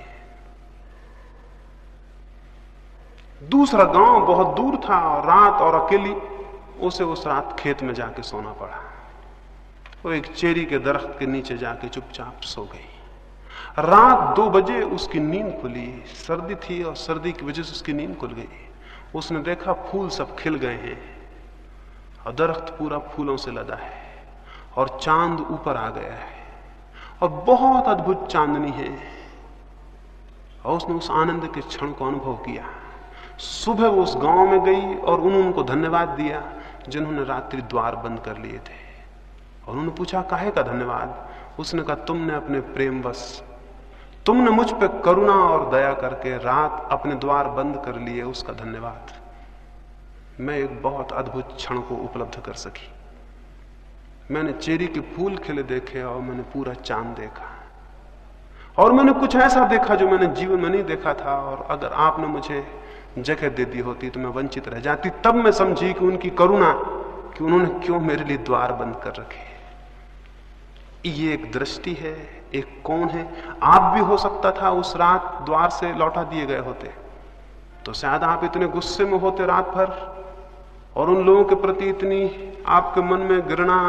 दूसरा गाँव बहुत दूर था और रात और अकेली, उसे उस रात खेत में जाके सोना पड़ा। वो एक चेरी के दरख्त के नीचे जाके चुपचाप सो गई। रात दो बजे उसकी नींद खुली। सर्दी थी और सर्दी की वजह से उसकी नींद खुल गई। उसने देखा फूल सब खिल गए हैं और दरख्त पूरा फूलों से लदा है और चाँद ऊपर आ गया है और बहुत अद्भुत चांदनी है। और उसने उस आनंद के क्षण को अनुभव किया। सुबह उस गाँव में गई और उन्होंने उनको धन्यवाद दिया, जिन्होंने रात्रि द्वार बंद कर लिए थे। और उन्होंने पूछा, काहे का धन्यवाद? उसने कहा, तुमने अपने प्रेम बस तुमने मुझ पर करुणा और दया करके रात अपने द्वार बंद कर लिए, उसका धन्यवाद। मैं एक बहुत अद्भुत क्षण को उपलब्ध कर सकी। मैंने चेरी के फूल खिले देखे और मैंने पूरा चाँद देखा। और मैंने कुछ ऐसा देखा जो मैंने जीवन में नहीं देखा था, और अगर आपने मुझे जगह दे दी होती तो मैं वंचित रह जाती। तब मैं समझी कि उनकी करुणा, कि उन्होंने क्यों मेरे लिए द्वार बंद कर रखे ये एक दृष्टि है, एक कौन है? आप भी हो सकता था उस रात द्वार से लौटा दिए गए होते। तो शायद आप इतने गुस्से में होते रात भर, और उन लोगों के प्रति इतनी आपके मन में घृणा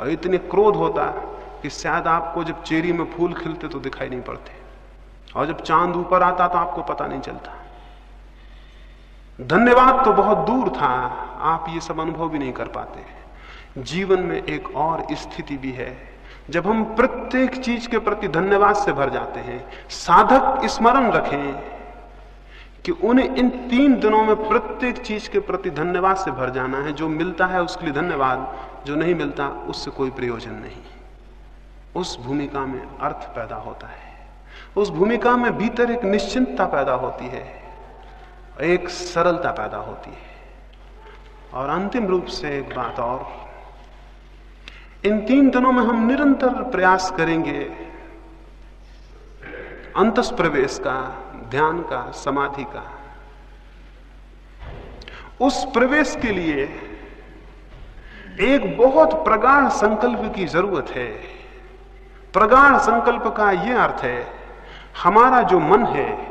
और इतने क्रोध होता कि शायद आपको जब चेरी में फूल खिलते तो दिखाई नहीं पड़ते। और जब चाँद ऊपर आता तो आपको पता नहीं चलता। धन्यवाद तो बहुत दूर था, आप ये सब अनुभव भी नहीं कर पाते। जीवन में एक और स्थिति भी है, जब हम प्रत्येक चीज़ के प्रति धन्यवाद से भर जाते हैं, साधक स्मरण रखें कि उन्हें इन तीन दिनों में प्रत्येक चीज़ के प्रति धन्यवाद से भर जाना है, जो मिलता है उसके लिए धन्यवाद, जो नहीं मिलता उससे कोई प्रयोजन नहीं। उस भूमिका में अर्थ पैदा होता है। उस भूमिका में भीतर एक निश्चिंतता पैदा होती है। एक सरलता पैदा होती है। और अंतिम रूप से एक बात और, इन तीन दिनों में हम निरंतर प्रयास करेंगे अंतस प्रवेश का, ध्यान का, समाधि का। उस प्रवेश के लिए एक बहुत प्रगाढ़ संकल्प की ज़रूरत है। प्रगाढ़ संकल्प का यह अर्थ है, हमारा जो मन है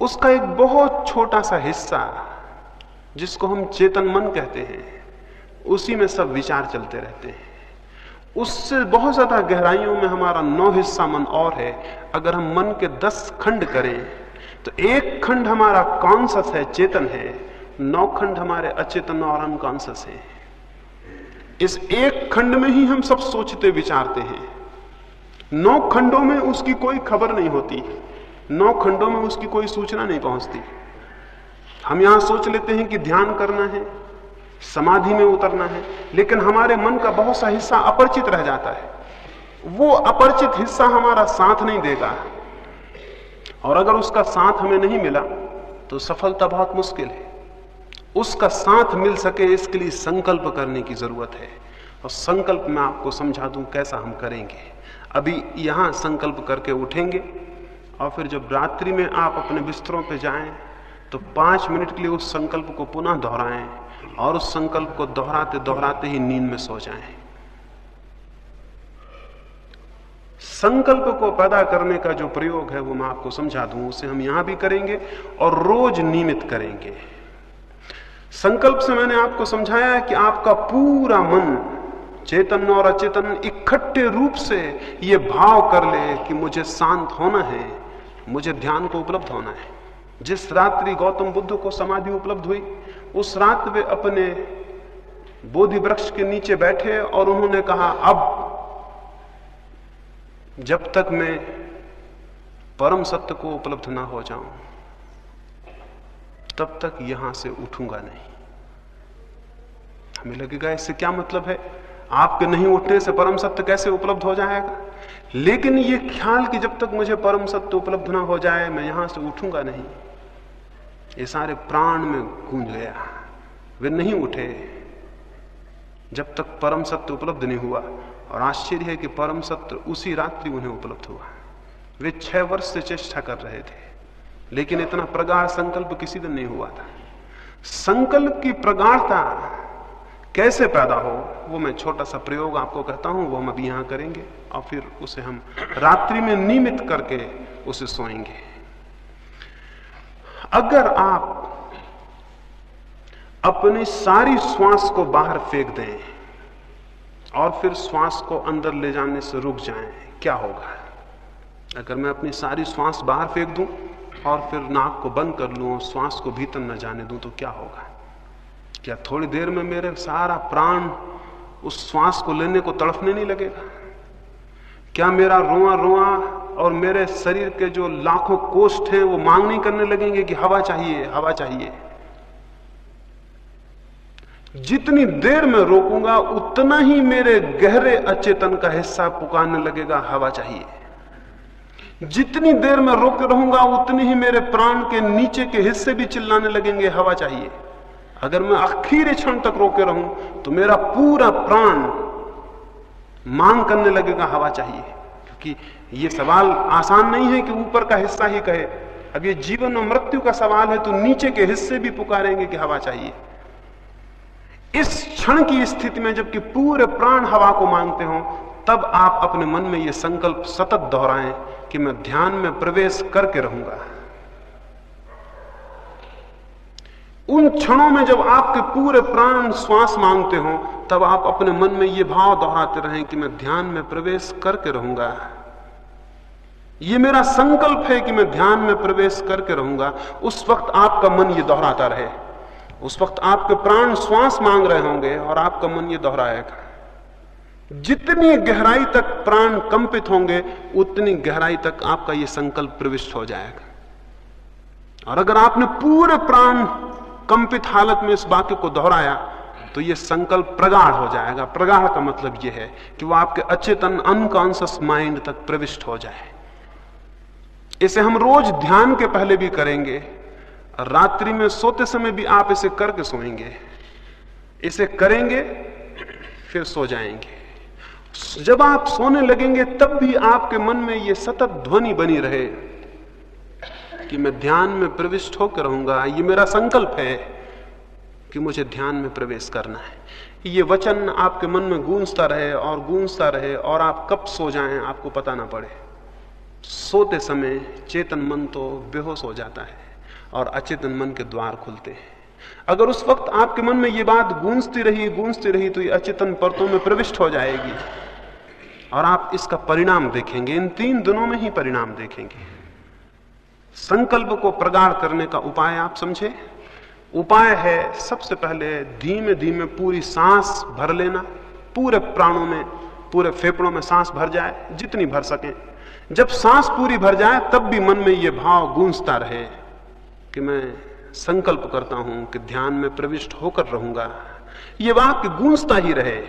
उसका एक बहुत छोटा सा हिस्सा, जिसको हम चेतन मन कहते हैं, उसी में सब विचार चलते रहते हैं। उससे बहुत ज़्यादा गहराइयों में हमारा नौ हिस्सा मन और है। अगर हम मन के दस खंड करें तो एक खंड हमारा कॉन्सस है, चेतन है। नौ खंड हमारे अचेतन और अनकॉन्सियस है। इस एक खंड में ही हम सब सोचते, विचारते हैं। नौ खंडों में उसकी कोई खबर नहीं होती। नौ खंडों में उसकी कोई सूचना नहीं पहुँचती। हम यहाँ सोच लेते हैं कि ध्यान करना है, समाधि में उतरना है, लेकिन हमारे मन का बहुत सा हिस्सा अपरिचित रह जाता है। वो अपरिचित हिस्सा हमारा साथ नहीं देगा। और अगर उसका साथ हमें नहीं मिला तो सफलता बहुत मुश्किल है। उसका साथ मिल सके, इसके लिए संकल्प करने की ज़रूरत है। और संकल्प मैं आपको समझा दूँ कैसा हम करेंगे। अभी यहाँ संकल्प करके उठेंगे। और फिर जब रात्रि में आप अपने बिस्तरों पर जाएँ तो पाँच मिनट के लिए उस संकल्प को पुनः दोहराएँ और उस संकल्प को दोहराते दोहराते ही नींद में सो जाएँ। संकल्प को पैदा करने का जो प्रयोग है, वो मैं आपको समझा दूँ, उसे हम यहाँ भी करेंगे और रोज नियमित करेंगे। संकल्प से मैंने आपको समझाया है कि आपका पूरा मन चेतन और अचेतन इकट्ठे रूप से ये भाव कर ले कि मुझे शांत होना है। मुझे ध्यान को उपलब्ध होना है। जिस रात्रि गौतम बुद्ध को समाधि उपलब्ध हुई, उस रात वे अपने बोधि वृक्ष के नीचे बैठे और उन्होंने कहा, अब, जब तक मैं परम सत्य को उपलब्ध ना हो जाऊँ, तब तक यहाँ से उठूँगा नहीं। हमें लगेगा, इससे क्या मतलब है? आपके नहीं उठने से परम सत्य कैसे उपलब्ध हो जाएगा? लेकिन ये ख्याल कि जब तक मुझे परम सत्य उपलब्ध ना हो जाए, मैं यहाँ से उठूँगा नहीं। ये सारे प्राण में गूंज गया। वे नहीं उठे। जब तक परम सत्य उपलब्ध नहीं हुआ, और आश्चर्य है कि परम सत्य उसी रात्रि उन्हें उपलब्ध हुआ। वे छह वर्ष से चेष्टा कर रहे थे, लेकिन इतना प्रगाढ़ संकल्प किसी दिन नहीं हुआ था। संकल्प की प्रगाढ़ता कैसे पैदा हो, वो मैं छोटा सा प्रयोग आपको कहता हूँ, वो हम अभी यहाँ करेंगे, और फिर उसे हम रात्रि में नियमित करके उसे सोएँगे। अगर आप अपनी सारी श्वास को बाहर फेंक दें, और फिर श्वास को अंदर ले जाने से रुक जाएँ, क्या होगा? अगर मैं अपनी सारी श्वास बाहर फेंक दूँ, और फिर नाक को बंद कर लूँ, और श्वास को भीतर न जाने दूँ तो क्या होगा? क्या थोड़ी देर में मेरे सारा प्राण उस श्वास को लेने को तड़फने नहीं लगेगा? क्या मेरा रोआ रोआ और मेरे शरीर के जो लाखों कोष्ठ हैं, वो मांग नहीं करने लगेंगे कि हवा चाहिए हवा चाहिए? जितनी देर में रोकूँगा, उतना ही मेरे गहरे अचेतन का हिस्सा पुकारने लगेगा, हवा चाहिए। जितनी देर में रोके रहूँगा, उतनी ही मेरे प्राण के नीचे के हिस्से भी चिल्लाने लगेंगे, हवा चाहिए। अगर मैं आखिरी क्षण तक रोके रहूँ तो मेरा पूरा प्राण मांग करने लगेगा, हवा चाहिए। क्योंकि ये सवाल आसान नहीं है कि ऊपर का हिस्सा ही कहे। अब ये जीवन और मृत्यु का सवाल है तो नीचे के हिस्से भी पुकारेंगे कि हवा चाहिए। इस क्षण की स्थिति में जबकि पूरे प्राण हवा को मांगते हो, तब आप अपने मन में यह संकल्प सतत दोहराएँ कि मैं ध्यान में प्रवेश करके रहूँगा। उन क्षणों में जब आपके पूरे प्राण श्वास मांगते हो, तब आप अपने मन में यह भाव दोहराते रहें कि मैं ध्यान में प्रवेश करके रहूँगा। यह मेरा संकल्प है कि मैं ध्यान में प्रवेश करके रहूँगा। उस वक्त आपका मन यह दोहराता रहे। उस वक्त आपके प्राण श्वास मांग रहे होंगे और आपका मन ये दोहराएगा। जितनी गहराई तक प्राण कंपित होंगे, उतनी गहराई तक आपका यह संकल्प प्रविष्ट हो जाएगा। और अगर आपने पूरे प्राण कंपित हालत में इस वाक्य को दोहराया तो यह संकल्प प्रगाढ़ हो जाएगा। प्रगाढ़ का मतलब यह है कि वह आपके अचेतन अनकॉन्सियस माइंड तक प्रविष्ट हो जाए। इसे हम रोज ध्यान के पहले भी करेंगे, रात्रि में सोते समय भी आप इसे करके सोएँगे। इसे करेंगे, फिर सो जाएँगे। जब आप सोने लगेंगे, तब भी आपके मन में यह सतत ध्वनि बनी रहे। कि मैं ध्यान में प्रविष्ट होकर रहूँगा। ये मेरा संकल्प है कि मुझे ध्यान में प्रवेश करना है। ये वचन आपके मन में गूंजता रहे और गूंजता रहे और आप कब सो जाएँ, आपको पता ना पड़े। सोते समय चेतन मन तो बेहोश हो जाता है और अचेतन मन के द्वार खुलते हैं। अगर उस वक्त आपके मन में ये बात गूंजती रही गूंजती रही तो ये अचेतन परतों में प्रविष्ट हो जाएगी। और आप इसका परिणाम देखेंगे, इन तीन दिनों में ही परिणाम देखेंगे। संकल्प को प्रगाढ़ करने का उपाय आप समझे। उपाय है सबसे पहले धीमे धीमे पूरी सांस भर लेना। पूरे प्राणों में, पूरे फेफड़ों में सांस भर जाए, जितनी भर सके। जब सांस पूरी भर जाए, तब भी मन में यह भाव गूंजता रहे कि मैं संकल्प करता हूँ कि ध्यान में प्रविष्ट होकर रहूँगा। यह वाक्य गूंजता ही रहे।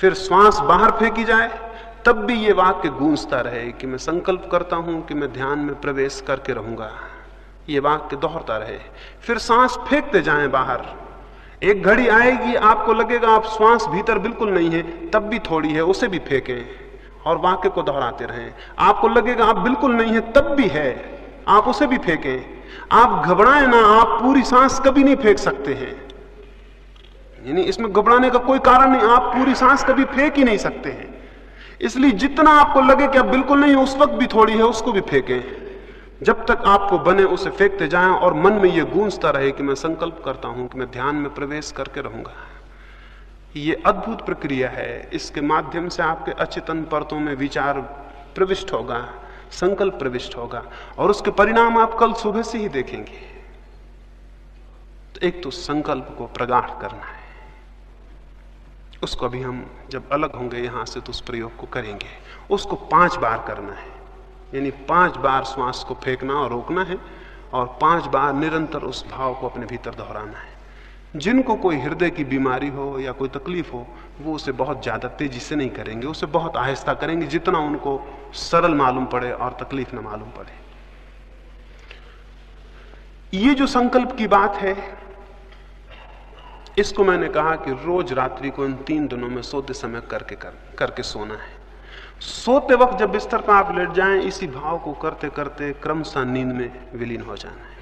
फिर श्वास बाहर फेंकी जाए तब भी ये वाक्य गूंजता रहे कि मैं संकल्प करता हूँ कि मैं ध्यान में प्रवेश करके रहूँगा। ये वाक्य दोहरता रहे। फिर सांस फेंकते जाएँ बाहर। एक घड़ी आएगी, आपको लगेगा आप श्वास भीतर बिल्कुल नहीं है, तब भी थोड़ी है, उसे भी फेंकें और वाक्य को दोहराते रहें। आपको लगेगा आप बिल्कुल नहीं है, तब भी है, आप उसे भी फेंकें। आप घबराएँ ना, आप पूरी सांस कभी नहीं फेंक सकते हैं। यानी इसमें घबराने का कोई कारण नहीं, आप पूरी सांस कभी फेंक ही नहीं सकते हैं। इसलिए जितना आपको लगे कि आप बिल्कुल नहीं उस वक्त भी थोड़ी है, उसको भी फेंकें। जब तक आपको बने, उसे फेंकते जाएँ और मन में यह गूंजता रहे कि मैं संकल्प करता हूँ कि मैं ध्यान में प्रवेश करके रहूँगा। ये अद्भुत प्रक्रिया है। इसके माध्यम से आपके अचेतन परतों में विचार प्रविष्ट होगा, संकल्प प्रविष्ट होगा और उसके परिणाम आप कल सुबह से ही देखेंगे। तो एक तो संकल्प को प्रगाढ़ करना है। उसको अभी हम जब अलग होंगे यहाँ से तो उस प्रयोग को करेंगे। उसको पाँच बार करना है। यानी पाँच बार श्वास को फेंकना और रोकना है और पाँच बार निरंतर उस भाव को अपने भीतर दोहराना है। जिनको कोई हृदय की बीमारी हो या कोई तकलीफ़ हो, वो उसे बहुत ज़्यादा तेज़ी से नहीं करेंगे। उसे बहुत आहिस्ता करेंगे जितना उनको सरल मालूम पड़े और तकलीफ़ न मालूम पड़े। ये जो संकल्प की बात है इसको मैंने कहा कि रोज रात्रि को इन तीन दिनों में सोते समय करके कर, करके सोना है। सोते वक्त जब बिस्तर पर आप लेट जाएँ इसी भाव को करते करते क्रमशः नींद में विलीन हो जाना है।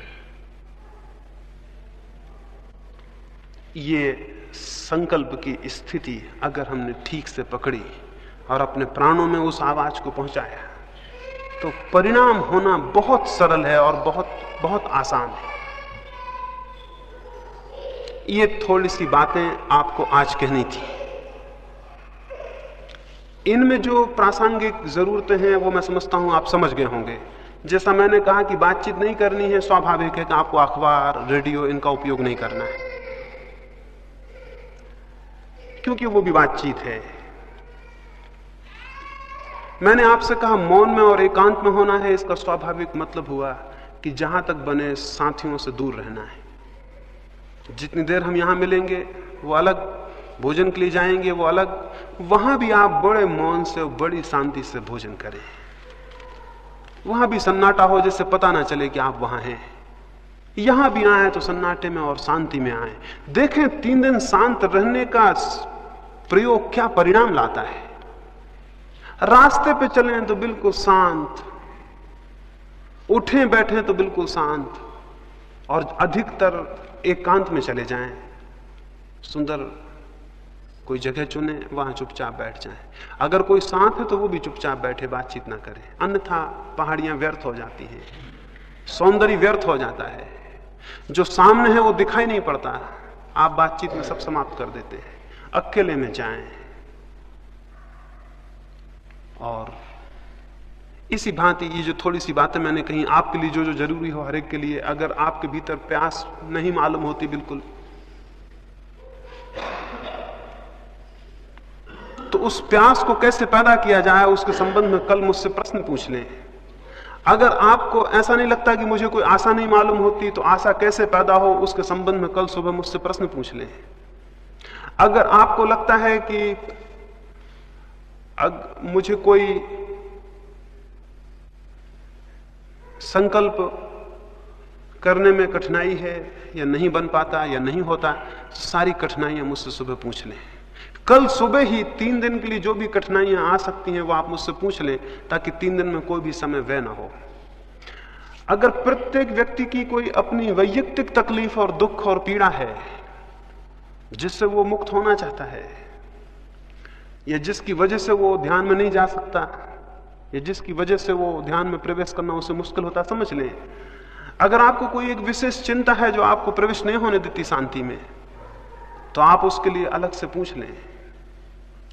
ये संकल्प की स्थिति अगर हमने ठीक से पकड़ी और अपने प्राणों में उस आवाज़ को पहुँचाया तो परिणाम होना बहुत सरल है और बहुत बहुत आसान है। ये थोड़ी सी बातें आपको आज कहनी थी। इनमें जो प्रासंगिक जरूरतें हैं, वो मैं समझता हूँ आप समझ गए होंगे। जैसा मैंने कहा कि बातचीत नहीं करनी है, स्वाभाविक है कि आपको अखबार, रेडियो, इनका उपयोग नहीं करना है। क्योंकि वो भी बातचीत है। मैंने आपसे कहा, मौन में और एकांत में होना है, इसका स्वाभाविक मतलब हुआ कि जहाँ तक बने साथियों से दूर रहना है। जितनी देर हम यहाँ मिलेंगे, वो अलग भोजन के लिए जाएँगे, वो अलग। वहाँ भी आप बड़े मौन से और बड़ी शांति से भोजन करें। वहाँ भी सन्नाटा हो जैसे पता ना चले कि आप वहाँ हैं। यहाँ भी आए तो सन्नाटे में और शांति में आए। देखें, तीन दिन शांत रहने का प्रयोग क्या परिणाम लाता है? रास्ते पे चलें तो बिल्कुल शांत। उठे, बैठे तो बिल्कुल शांत। और अधिकतर एकांत में चले जाएँ। सुंदर कोई जगह चुने, वहाँ चुपचाप बैठ जाए। अगर कोई साथ है तो वो भी चुपचाप बैठे, बातचीत ना करे। अन्यथा पहाड़ियाँ व्यर्थ हो जाती हैं। सौंदर्य व्यर्थ हो जाता है। जो सामने है वो दिखाई नहीं पड़ता। आप बातचीत में सब समाप्त कर देते हैं। अकेले में जाएँ। और इसी भांति ये जो थोड़ी सी बातें मैंने कही आपके लिए जो जो ज़रूरी हो हर एक के लिए अगर आपके भीतर प्यास नहीं मालूम होती बिल्कुल तो उस प्यास को कैसे पैदा किया जाए उसके संबंध में कल मुझसे प्रश्न पूछ लें। अगर आपको ऐसा नहीं लगता कि मुझे कोई आशा नहीं मालूम होती तो आशा कैसे पैदा हो उसके संबंध में कल सुबह मुझसे प्रश्न पूछ लें। अगर आपको लगता है कि अग, मुझे कोई संकल्प करने में कठिनाई है या नहीं बन पाता या नहीं होता, सारी कठिनाइयाँ मुझसे सुबह पूछ लें। कल सुबह ही तीन दिन के लिए जो भी कठिनाइयाँ आ सकती हैं, वो आप मुझसे पूछ लें, ताकि तीन दिन में कोई भी समय व्यय ना हो। अगर प्रत्येक व्यक्ति की कोई अपनी वैयक्तिक तकलीफ़ और दुख और पीड़ा है, जिससे वो मुक्त होना चाहता है, या जिसकी वजह से वो ध्यान में नहीं जा सकता या जिसकी वजह से वो ध्यान में प्रवेश करना उसे मुश्किल होता समझ लें। अगर आपको कोई एक विशेष चिंता है जो आपको प्रवेश नहीं होने देती शांति में तो आप उसके लिए अलग से पूछ लें।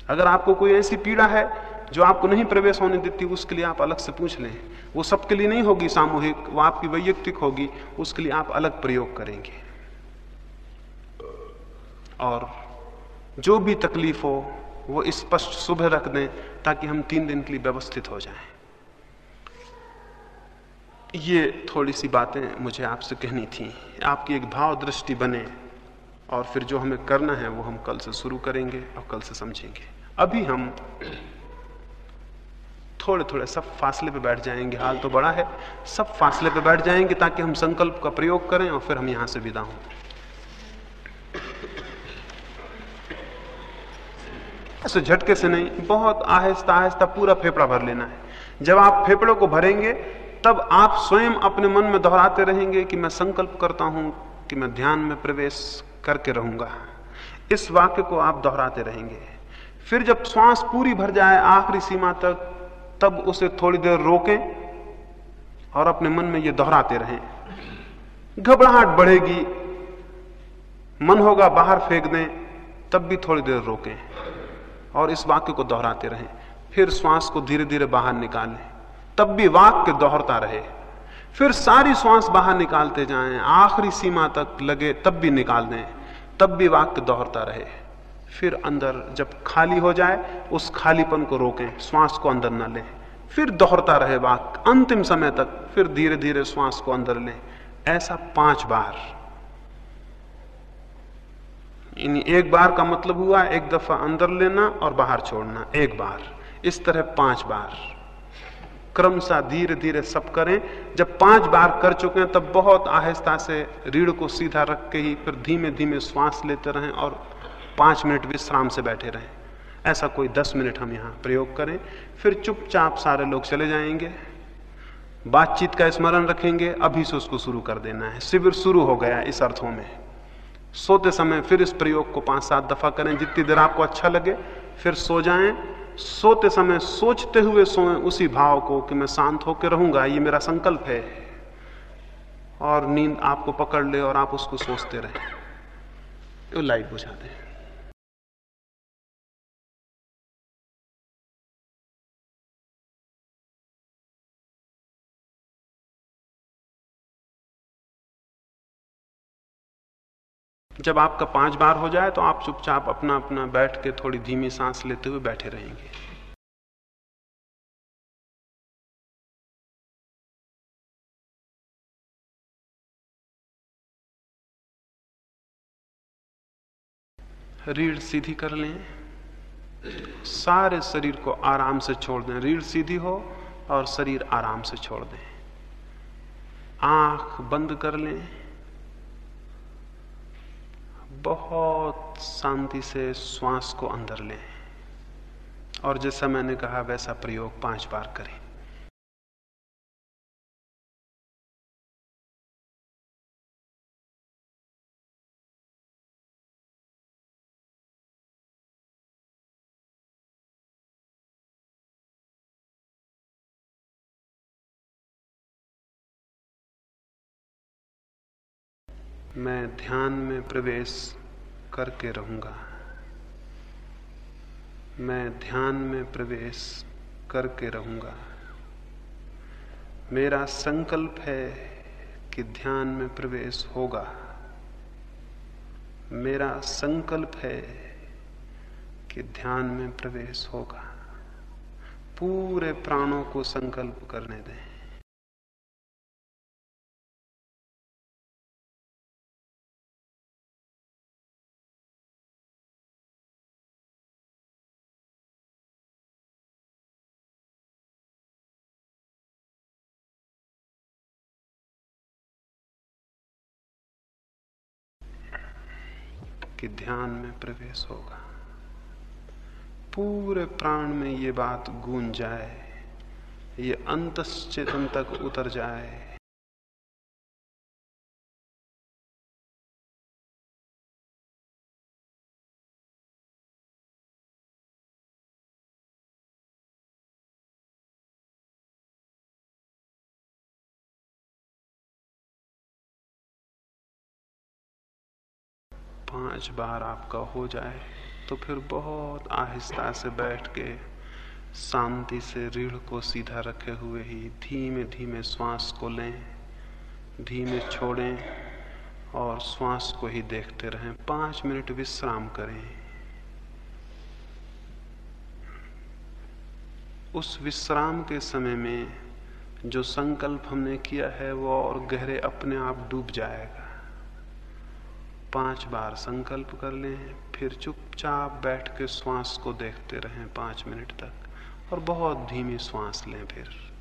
अगर आपको कोई ऐसी पीड़ा है जो आपको नहीं प्रवेश होने देती, उसके लिए आप अलग से पूछ लें। वो सबके लिए नहीं होगी सामूहिक, वो आपकी वैयक्तिक होगी, उसके लिए आप अलग प्रयोग करेंगे। और जो भी तकलीफ़ हो वो स्पष्ट सुबह रख दें ताकि हम तीन दिन के लिए व्यवस्थित हो जाएँ। ये थोड़ी सी बातें मुझे आपसे कहनी थी। आपकी एक भाव दृष्टि बने और फिर जो हमें करना है वो हम कल से शुरू करेंगे और कल से समझेंगे। अभी हम थोड़े थोड़े सब फासले पे बैठ जाएँगे। हाल तो बड़ा है। सब फासले पे बैठ जाएँगे ताकि हम संकल्प का प्रयोग करें और फिर हम यहाँ से विदा हों। ऐसे झटके से नहीं, बहुत आहिस्ता आहिस्ता पूरा फेफड़ा भर लेना है। जब आप फेफड़ों को भरेंगे, तब आप स्वयं अपने मन में दोहराते रहेंगे कि मैं संकल्प करता हूँ कि मैं ध्यान में प्रवेश करके रहूँगा। इस वाक्य को आप दोहराते रहेंगे। फिर जब श्वास पूरी भर जाए आखिरी सीमा तक, तब उसे थोड़ी देर रोकें और अपने मन में यह दोहराते रहें। घबराहट बढ़ेगी, मन होगा बाहर फेंक दें तब भी थोड़ी देर रोकें। और इस वाक्य को दोहराते रहें। फिर श्वास को धीरे धीरे बाहर निकालें। तब भी वाक्य दोहरता रहे। फिर सारी श्वास बाहर निकालते जाएँ। आखिरी सीमा तक लगे, तब भी निकाल दें। तब भी वाक्य दोहरता रहे। फिर अंदर जब खाली हो जाए, उस खालीपन को रोकें। श्वास को अंदर न लें। फिर दोहरता रहे वाक्य। अंतिम समय तक फिर धीरे धीरे श्वास को अंदर लें। ऐसा पाँच बार। एक बार का मतलब हुआ, एक दफ़ा अंदर लेना और बाहर छोड़ना, एक बार। इस तरह पाँच बार। क्रमशः धीरे धीरे सब करें। जब पाँच बार कर चुके हैं, तब बहुत आहिस्ता से रीढ़ को सीधा रख के ही फिर धीमे धीमे श्वास लेते रहें और पाँच मिनट विश्राम से बैठे रहें। ऐसा कोई दस मिनट हम यहाँ प्रयोग करें। फिर चुपचाप सारे लोग चले जाएँगे। बातचीत का स्मरण रखेंगे। अभी से उसको शुरू कर देना है। शिविर शुरू हो गया इस अर्थों में। सोते समय फिर इस प्रयोग को पाँच सात दफ़ा करें। जितनी देर आपको अच्छा लगे, फिर सो जाएँ। सोते समय सोचते हुए सोएँ उसी भाव को कि मैं शांत होकर रहूँगा, ये मेरा संकल्प है। और नींद आपको पकड़ ले और आप उसको सोचते रहें। लाइट बुझा दें। जब आपका पाँच बार हो जाए तो आप चुपचाप अपना अपना बैठ के थोड़ी धीमी सांस लेते हुए बैठे रहेंगे। रीढ़ सीधी कर लें। सारे शरीर को आराम से छोड़ दें। रीढ़ सीधी हो और शरीर आराम से छोड़ दें। आँख बंद कर लें। बहुत शांति से श्वास को अंदर लें। और जैसा मैंने कहा, वैसा प्रयोग पाँच बार करें। मैं ध्यान में प्रवेश करके रहूँगा। मैं ध्यान में प्रवेश करके रहूँगा। मेरा संकल्प है कि ध्यान में प्रवेश होगा। मेरा संकल्प है कि ध्यान में प्रवेश होगा। पूरे प्राणों को संकल्प करने दें। कि ध्यान में प्रवेश होगा। पूरे प्राण में ये बात गूंज जाए, ये चेतन तक उतर जाए। पाँच बार आपका हो जाए तो फिर बहुत आहिस्ता से बैठ के शांति से रीढ़ को सीधा रखे हुए ही धीमे धीमे श्वास को लें, धीमे छोड़ें और श्वास को ही देखते रहें। पाँच मिनट विश्राम करें। उस विश्राम के समय में जो संकल्प हमने किया है, वो और गहरे अपने आप डूब जाएगा। पाँच बार संकल्प कर लें, फिर चुपचाप बैठ के श्वास को देखते रहें पाँच मिनट तक और बहुत धीमी श्वास लें फिर।